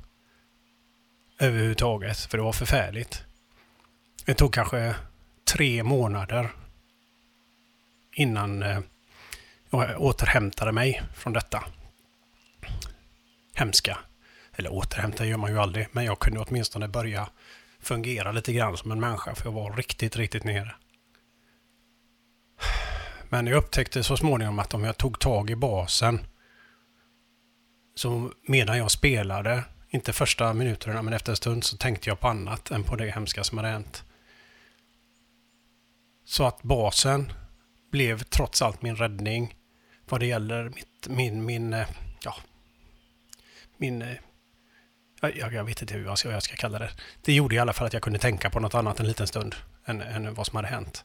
Överhuvudtaget, för det var förfärligt. Det tog kanske tre månader innan eh, jag återhämtade mig från detta hemska. Eller återhämta gör man ju aldrig, men jag kunde åtminstone börja fungera lite grann som en människa, för jag var riktigt, riktigt nere. Men jag upptäckte så småningom att om jag tog tag i basen så medan jag spelade, inte första minuterna men efter en stund så tänkte jag på annat än på det hemska som hade hänt. Så att basen blev trots allt min räddning vad det gäller mitt, min, min, eh, ja, min, eh, jag, jag vet inte hur jag ska, jag ska kalla det. Det gjorde i alla fall att jag kunde tänka på något annat en liten stund än, än vad som hade hänt.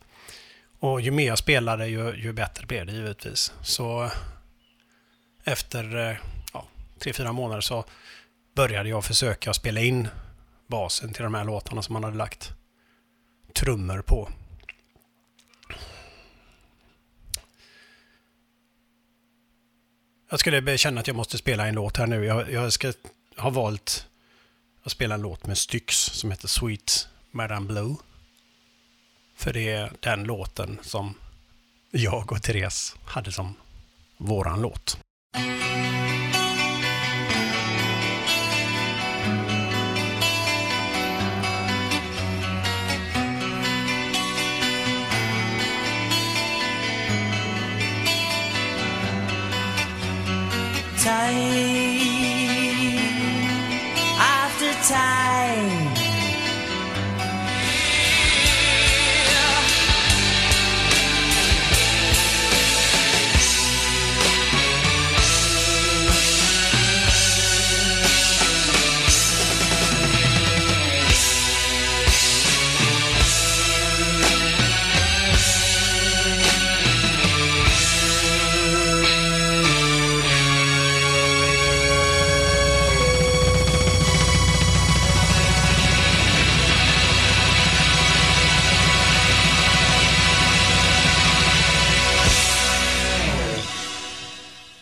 Och ju mer jag spelade ju, ju bättre blev det givetvis. Så efter eh, ja, tre, fyra månader så började jag försöka spela in basen till de här låtarna som man hade lagt trummor på. Jag skulle känna att jag måste spela en låt här nu. Jag, jag ska ha valt att spela en låt med Styx som heter Sweet Madame Blue. För det är den låten som jag och Therese hade som våran låt. Time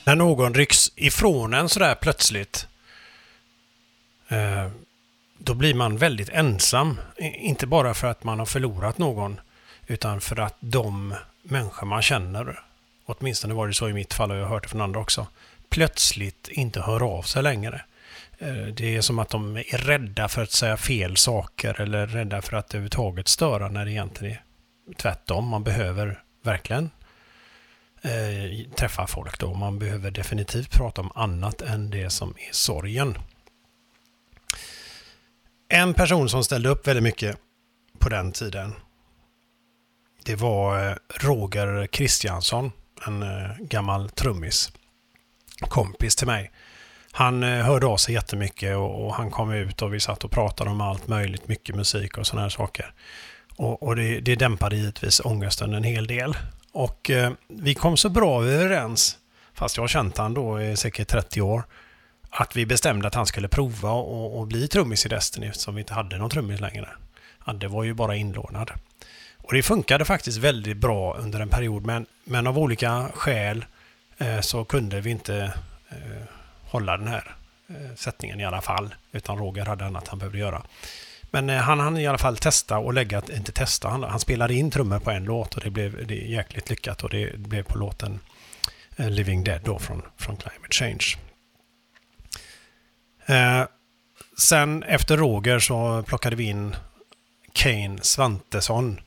När någon rycks ifrån en sådär plötsligt, eh, då blir man väldigt ensam. Inte bara för att man har förlorat någon, utan för att de människor man känner, åtminstone var det så i mitt fall och jag har hört det från andra också, plötsligt inte hör av sig längre. Eh, det är som att de är rädda för att säga fel saker eller rädda för att överhuvudtaget störa när det egentligen är tvärtom. Man behöver verkligen eh, träffa folk då. Man behöver definitivt prata om annat än det som är sorgen. En person som ställde upp väldigt mycket på den tiden det var eh, Roger Kristiansson, en eh, gammal trummis. Kompis till mig. Han eh, hörde av sig jättemycket och, han kom ut och vi satt och pratade om allt möjligt, mycket musik och sådana här saker. Och, och det, det dämpade givetvis ångesten en hel del. Och eh, vi kom så bra överens, fast jag har känt han då i säkert 30 år, att vi bestämde att han skulle prova och, och bli trummis i Destiny eftersom vi inte hade någon trummis längre. det var ju bara inlånad. Och det funkade faktiskt väldigt bra under en period men, men av olika skäl eh, så kunde vi inte eh, hålla den här eh, sättningen i alla fall. Utan Roger hade annat han behövde göra. Men eh, han hann i alla fall testa och lägga, inte testa, han, han spelade in trummor på en låt och det blev det jäkligt lyckat och det blev på låten eh, Living Dead då från, från Climate Change. Eh, sen efter Roger så plockade vi in Kane Svantesson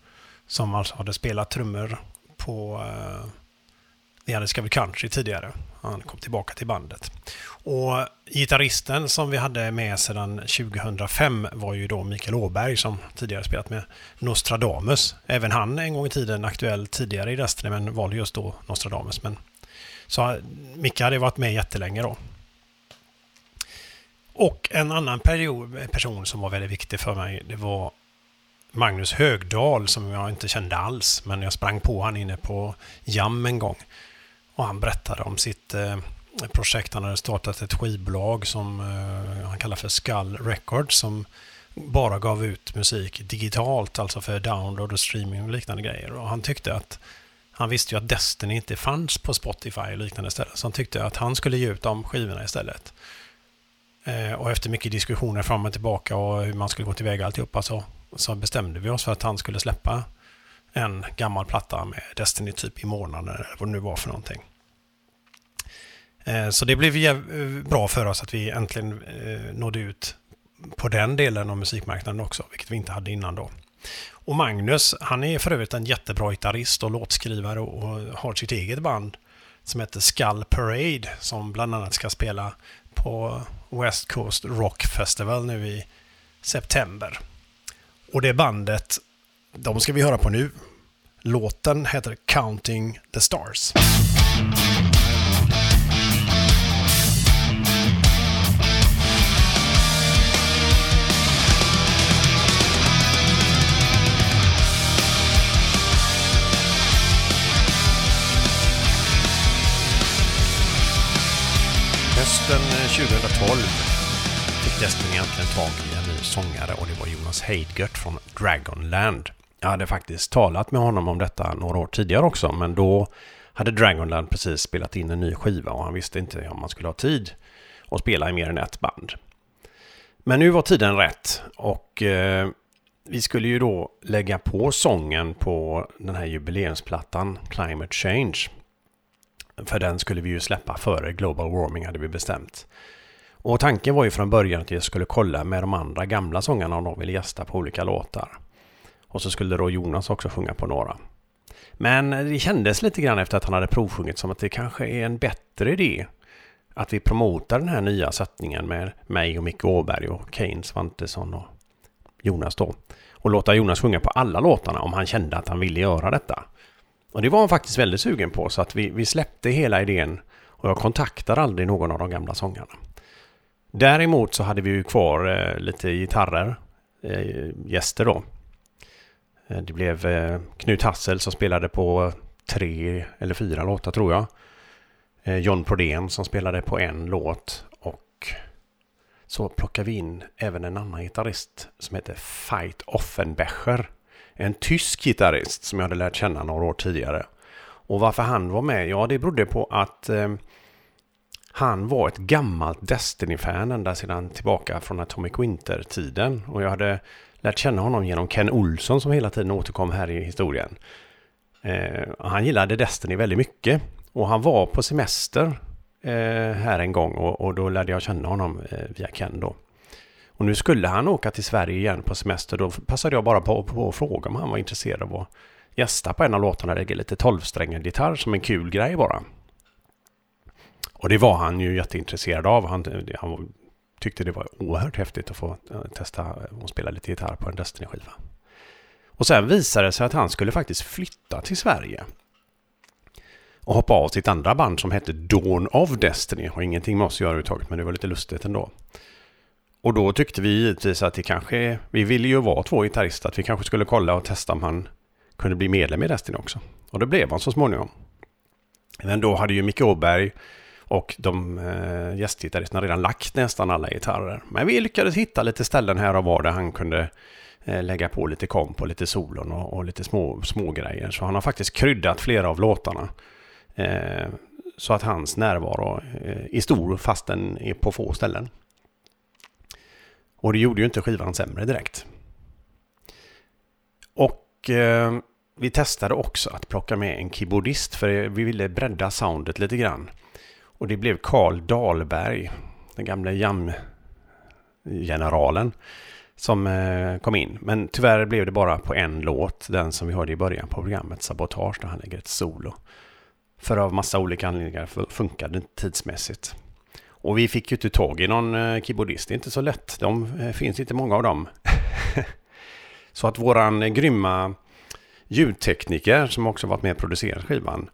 som alltså hade spelat trummor på eh, Vi hade Discovery Country tidigare. Han kom tillbaka till bandet. Och gitarristen som vi hade med sedan 2005 var ju då Mikael Åberg som tidigare spelat med Nostradamus. Även han en gång i tiden aktuell tidigare i Destiny men valde just då Nostradamus. Men, så Micke hade varit med jättelänge då. Och en annan period, person som var väldigt viktig för mig det var Magnus Högdahl som jag inte kände alls. Men jag sprang på han inne på Jam en gång. Och han berättade om sitt eh, projekt. Han hade startat ett skivbolag som eh, han kallar för Skull Records som bara gav ut musik digitalt, alltså för download och streaming och liknande grejer. Och han tyckte att han visste ju att Destiny inte fanns på Spotify och liknande ställen. Så han tyckte att han skulle ge ut de skivorna istället. Eh, och efter mycket diskussioner fram och tillbaka och hur man skulle gå tillväga alltihopa så så bestämde vi oss för att han skulle släppa en gammal platta med Destiny typ i månaden eller vad det nu var för någonting. Eh, så det blev eh, bra för oss att vi äntligen eh, nådde ut på den delen av musikmarknaden också, vilket vi inte hade innan då. Och Magnus, han är för övrigt en jättebra gitarrist och låtskrivare och har sitt eget band som heter Skull Parade som bland annat ska spela på West Coast Rock Festival nu i september. Och det bandet, de ska vi höra på nu. Låten heter Counting the Stars. Hösten 2012 eh, fick Destiny äntligen tag i en ny sångare och det var Jonas Heidgert från Dragonland. Jag hade faktiskt talat med honom om detta några år tidigare också, men då hade Dragonland precis spelat in en ny skiva och han visste inte om man skulle ha tid att spela i mer än ett band. Men nu var tiden rätt och eh, vi skulle ju då lägga på sången på den här jubileumsplattan Climate Change. För den skulle vi ju släppa före Global Warming hade vi bestämt. Och tanken var ju från början att jag skulle kolla med de andra gamla sångarna om de ville gästa på olika låtar. Och så skulle då Jonas också sjunga på några. Men det kändes lite grann efter att han hade provsjungit som att det kanske är en bättre idé att vi promotar den här nya sättningen med mig och Micke Åberg och Kane Svantesson och Jonas då. Och låta Jonas sjunga på alla låtarna om han kände att han ville göra detta. Och det var han faktiskt väldigt sugen på så att vi, vi släppte hela idén och jag kontaktar aldrig någon av de gamla sångarna. Däremot så hade vi ju kvar eh, lite gitarrer, eh, gäster då. Eh, det blev eh, Knut Hassel som spelade på tre eller fyra låtar tror jag. Eh, John Prodén som spelade på en låt och så plockade vi in även en annan gitarrist som heter Fight Offenbecher. En tysk gitarrist som jag hade lärt känna några år tidigare. Och varför han var med? Ja, det berodde på att eh, Han var ett gammalt Destiny-fan ända sedan tillbaka från Atomic Winter-tiden. Och jag hade lärt känna honom genom Ken Olsson som hela tiden återkom här i historien. Eh, han gillade Destiny väldigt mycket. Och han var på semester eh, här en gång och, och, då lärde jag känna honom eh, via Ken då. Och nu skulle han åka till Sverige igen på semester. Då passade jag bara på, på att fråga om han var intresserad av att gästa på en av låtarna. Lägga lite tolvsträngad gitarr som en kul grej bara. Och det var han ju jätteintresserad av. Han, han tyckte det var oerhört häftigt att få eh, testa och spela lite gitarr på en Destiny-skiva. Och sen visade det sig att han skulle faktiskt flytta till Sverige. Och hoppa av sitt andra band som hette Dawn of Destiny. Har ingenting med oss att göra överhuvudtaget men det var lite lustigt ändå. Och då tyckte vi givetvis att det kanske, vi ville ju vara två gitarrister, att vi kanske skulle kolla och testa om han kunde bli medlem i Destiny också. Och det blev han så småningom. Men då hade ju Micke Åberg och de eh, gästgitarristerna redan lagt nästan alla gitarrer. Men vi lyckades hitta lite ställen här och var där han kunde eh, lägga på lite komp och lite solon och, och, lite små, små grejer. Så han har faktiskt kryddat flera av låtarna. Eh, så att hans närvaro eh, är stor fast den är på få ställen. Och det gjorde ju inte skivan sämre direkt. Och eh, vi testade också att plocka med en keyboardist för vi ville bredda soundet lite grann. Och det blev Karl Dahlberg, den gamla jam-generalen, som eh, kom in. Men tyvärr blev det bara på en låt, den som vi hörde i början på programmet, Sabotage, där han lägger ett solo. För av massa olika anledningar funkade det inte tidsmässigt. Och vi fick ju inte tag i någon eh, keyboardist, det är inte så lätt. De eh, finns inte många av dem. så att våran grymma ljudtekniker som också varit med och producerat skivan,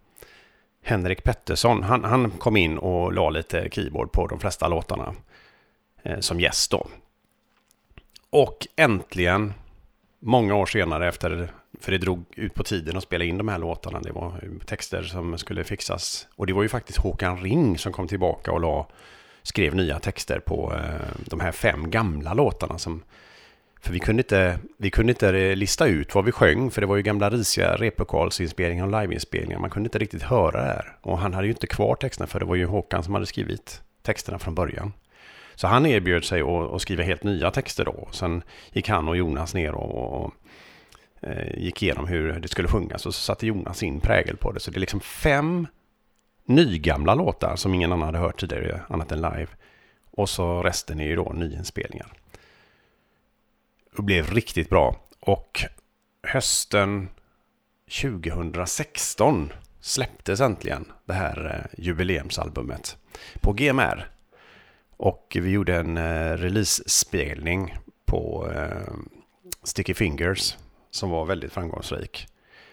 Henrik Pettersson, han, han kom in och la lite keyboard på de flesta låtarna eh, som gäst då. Och äntligen, många år senare efter, för det drog ut på tiden att spela in de här låtarna, det var texter som skulle fixas. Och det var ju faktiskt Håkan Ring som kom tillbaka och la, skrev nya texter på eh, de här fem gamla låtarna som för vi kunde, inte, vi kunde inte eh, lista ut vad vi sjöng, för det var ju gamla risiga replokalsinspelningar och liveinspelningar. Man kunde inte riktigt höra det här. Och han hade ju inte kvar texterna, för det var ju Håkan som hade skrivit texterna från början. Så han erbjöd sig att, skriva helt nya texter då. Sen gick han och Jonas ner och, och eh, gick igenom hur det skulle sjungas och så satte Jonas in prägel på det. Så det är liksom fem nygamla låtar som ingen annan hade hört tidigare annat än live. Och så resten är ju då nyinspelningar och blev riktigt bra. Och hösten 2016 släpptes äntligen det här eh, jubileumsalbumet på GMR. Och vi gjorde en eh, release-spelning på eh, Sticky Fingers som var väldigt framgångsrik.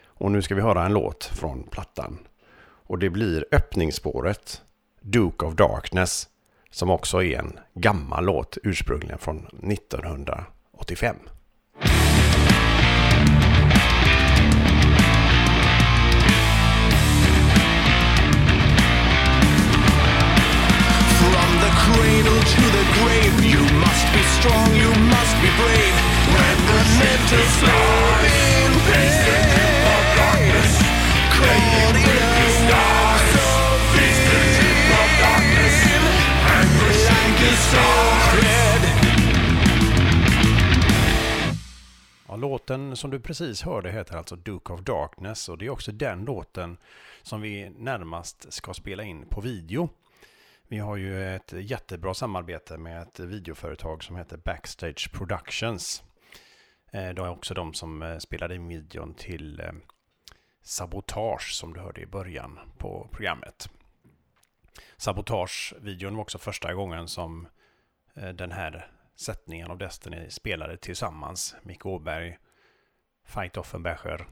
Och nu ska vi höra en låt från plattan. Och det blir öppningsspåret Duke of Darkness som också är en gammal låt ursprungligen från 1985. cradle to the grave. You must be strong, you must be brave. Represent a slave in pain. Caught in a war låten som du precis hörde heter alltså Duke of Darkness och det är också den låten som vi närmast ska spela in på video. Vi har ju ett jättebra samarbete med ett videoföretag som heter Backstage Productions. Eh, det är också de som eh, spelade in videon till eh, Sabotage som du hörde i början på programmet. Sabotage-videon var också första gången som den här sättningen av Destiny spelade tillsammans. Micke Åberg, Fight Offenbacher,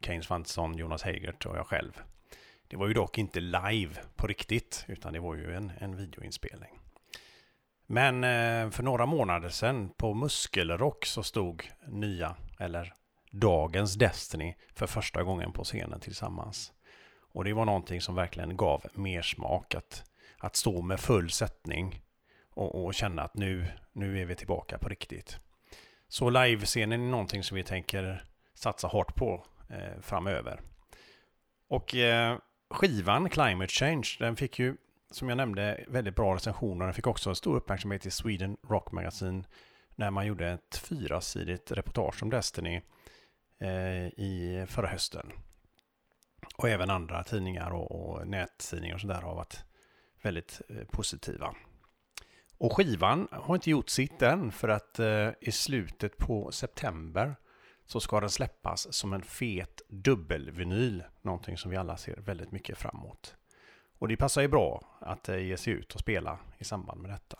Kane Svantesson, Jonas Heigert och jag själv. Det var ju dock inte live på riktigt, utan det var ju en, en videoinspelning. Men eh, för några månader sedan på Muskelrock så stod nya, eller dagens Destiny, för första gången på scenen tillsammans. Och det var någonting som verkligen gav mer smak att, att stå med full sättning och, och känna att nu, nu är vi tillbaka på riktigt. Så livescenen är någonting som vi tänker satsa hårt på eh, framöver. Och eh, skivan Climate Change, den fick ju som jag nämnde, väldigt bra recensioner. Den fick också stor uppmärksamhet i Sweden Rock Magazine när man gjorde ett fyrasidigt reportage om Destiny eh, i förra hösten. Och även andra tidningar och, och nättidningar och sådär har varit väldigt eh, positiva. Och skivan har inte gjort sitt än för att eh, i slutet på september så ska den släppas som en fet dubbelvinyl. Någonting som vi alla ser väldigt mycket fram emot. Och det passar ju bra att eh, ge sig ut och spela i samband med detta.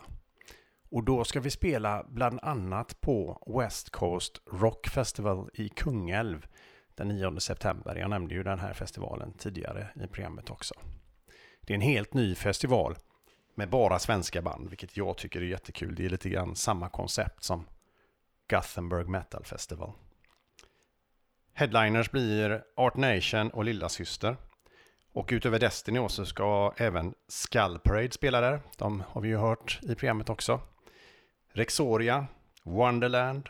Och då ska vi spela bland annat på West Coast Rock Festival i Kungälv den 9 september. Jag nämnde ju den här festivalen tidigare i programmet också. Det är en helt ny festival med bara svenska band, vilket jag tycker är jättekul. Det är lite grann samma koncept som Gothenburg Metal Festival. Headliners blir Art Nation och Lilla Syster. Och utöver Destiny så ska även Skull Parade spela där. De har vi ju hört i programmet också. Rexoria, Wonderland,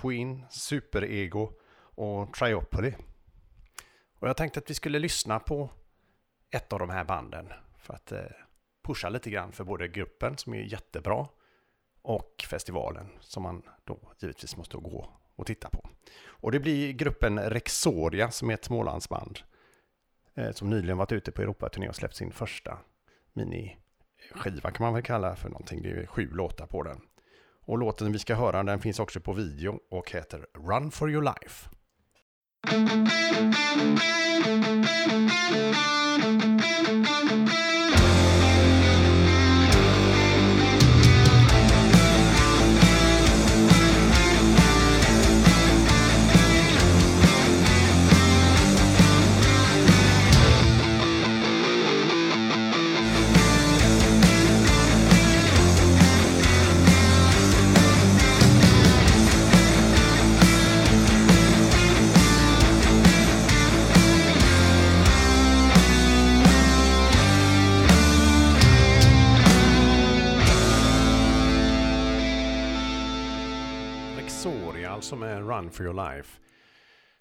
Twin, Superego och Triopoly. Och jag tänkte att vi skulle lyssna på ett av de här banden för att eh, pusha lite grann för både gruppen som är jättebra och festivalen som man då givetvis måste gå och titta på. Och det blir gruppen Rexoria som är ett Smålandsband eh, som nyligen varit ute på Europaturné och släppt sin första miniskiva kan man väl kalla för någonting. Det är sju låtar på den. Och låten vi ska höra den finns också på video och heter Run for your life. Run for your life.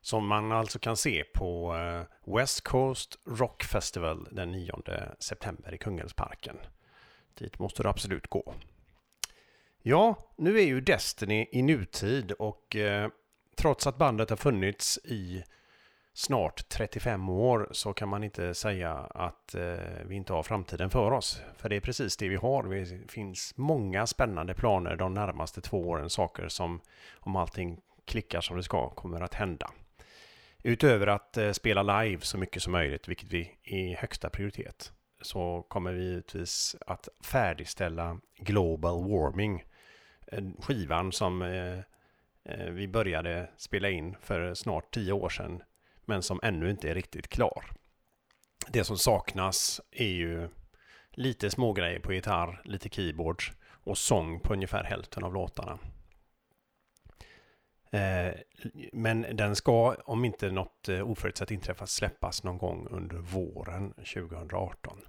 Som man alltså kan se på eh, West Coast Rock Festival den 9 september i Kungälvsparken. Dit måste du absolut gå. Ja, nu är ju Destiny i nutid och eh, trots att bandet har funnits i snart 35 år så kan man inte säga att eh, vi inte har framtiden för oss. För det är precis det vi har. Det finns många spännande planer de närmaste två åren. Saker som, om allting klickar som det ska, kommer att hända. Utöver att eh, spela live så mycket som möjligt, vilket vi är högsta prioritet, så kommer vi givetvis att färdigställa Global Warming. Skivan som eh, eh, vi började spela in för snart tio år sedan men som ännu inte är riktigt klar. Det som saknas är ju lite smågrejer på gitarr, lite keyboards och sång på ungefär hälften av låtarna. Eh, men den ska, om inte något eh, oförutsett inträffar, släppas någon gång under våren 2018.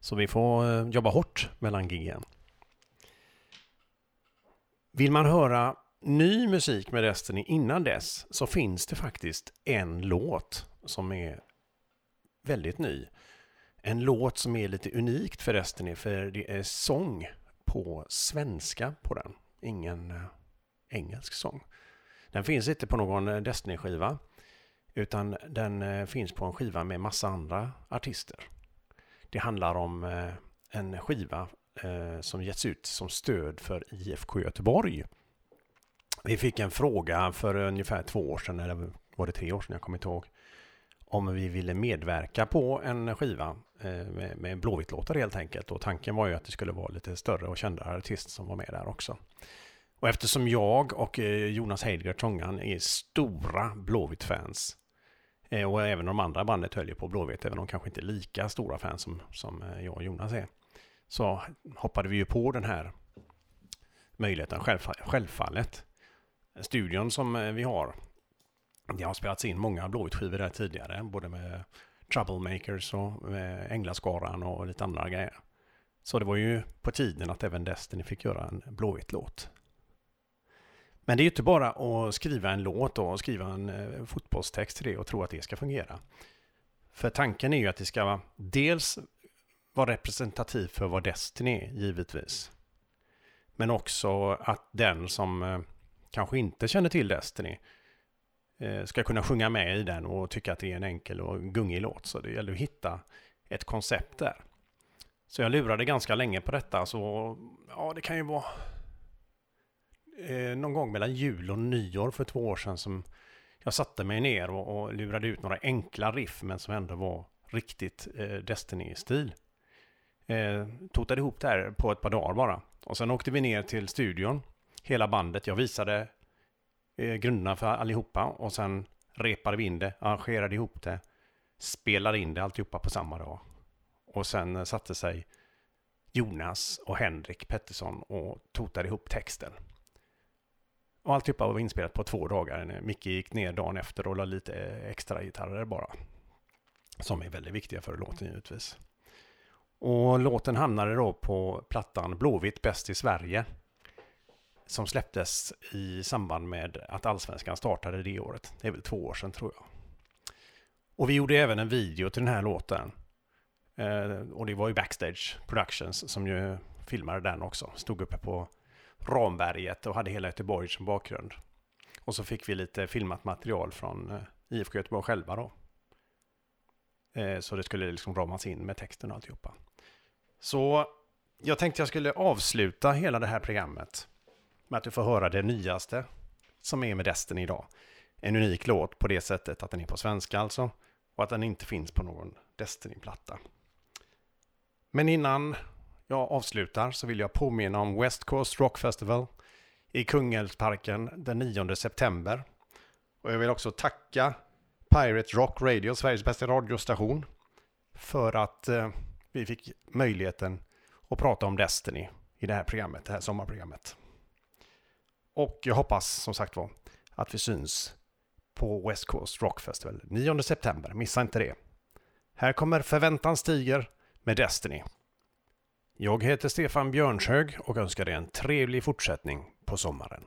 Så vi får eh, jobba hårt mellan giggen. Vill man höra ny musik med Destiny innan dess så finns det faktiskt en låt som är väldigt ny. En låt som är lite unikt för Destiny för det är sång på svenska på den. Ingen engelsk sång. Den finns inte på någon eh, Destiny-skiva utan den eh, finns på en skiva med massa andra artister. Det handlar om eh, en skiva som getts ut som stöd för IFK Göteborg vi fick en fråga för ungefär två år sedan, eller var det tre år sedan, jag kommer inte ihåg. Om vi ville medverka på en skiva med, med Blåvitt-låtar helt enkelt. Och tanken var ju att det skulle vara lite större och kändare artister som var med där också. Och eftersom jag och eh, Jonas Heidgert, sångaren, är stora Blåvitt-fans eh, och även de andra bandet höll ju på Blåvitt, även om de kanske inte är lika stora fans som, som eh, jag och Jonas är. Så hoppade vi ju på den här möjligheten självfallet studion som vi har. Det har spelats in många Blåvitt-skivor där tidigare, både med Troublemakers och med Änglaskaran och lite andra grejer. Så det var ju på tiden att även Destiny fick göra en Blåvitt-låt. Men det är ju inte bara att skriva en låt och skriva en eh, fotbollstext till det och tro att det ska fungera. För tanken är ju att det ska dels vara representativ för vad Destiny är, givetvis. Men också att den som eh, kanske inte känner till Destiny eh, ska kunna sjunga med i den och tycka att det är en enkel och gungig låt. Så det gäller att hitta ett koncept där. Så jag lurade ganska länge på detta, så ja, det kan ju vara eh, någon gång mellan jul och nyår för två år sedan som jag satte mig ner och, och lurade ut några enkla riff men som ändå var riktigt eh, Destiny-stil. Eh, totade ihop det här på ett par dagar bara. Och sen åkte vi ner till studion, hela bandet. Jag visade eh, grunderna för allihopa och sen repade vi in det, arrangerade ihop det, spelade in det alltihopa på samma dag. Och sen eh, satte sig Jonas och Henrik Pettersson och totade ihop texten. Och alltihopa typ var inspelat på två dagar. Micke gick ner dagen efter och la lite eh, extra gitarrer bara. Som är väldigt viktiga för låten givetvis. Och låten hamnade då på plattan Blåvitt bäst i Sverige. Som släpptes i samband med att Allsvenskan startade det året. Det är väl två år sedan tror jag. Och vi gjorde även en video till den här låten. Eh, och det var ju Backstage Productions som ju filmade den också. Stod uppe på Ramberget och hade hela Göteborg som bakgrund. Och så fick vi lite filmat material från eh, IFK Göteborg själva då. Eh, så det skulle liksom ramas in med texten och alltihopa. Så jag tänkte jag skulle avsluta hela det här programmet med att du får höra det nyaste som är med Destiny idag. En unik låt på det sättet att den är på svenska alltså och att den inte finns på någon Destiny-platta. Men innan jag avslutar så vill jag påminna om West Coast Rock Festival i Kungälvsparken den 9 september. Och jag vill också tacka Pirate Rock Radio, Sveriges bästa radiostation, för att eh, vi fick möjligheten att prata om Destiny i det här programmet, det här sommarprogrammet. Och jag hoppas som sagt var att vi syns på West Coast Rock Festival 9 september. Missa inte det. Här kommer Förväntan stiger med Destiny. Jag heter Stefan Björnshög och önskar dig en trevlig fortsättning på sommaren.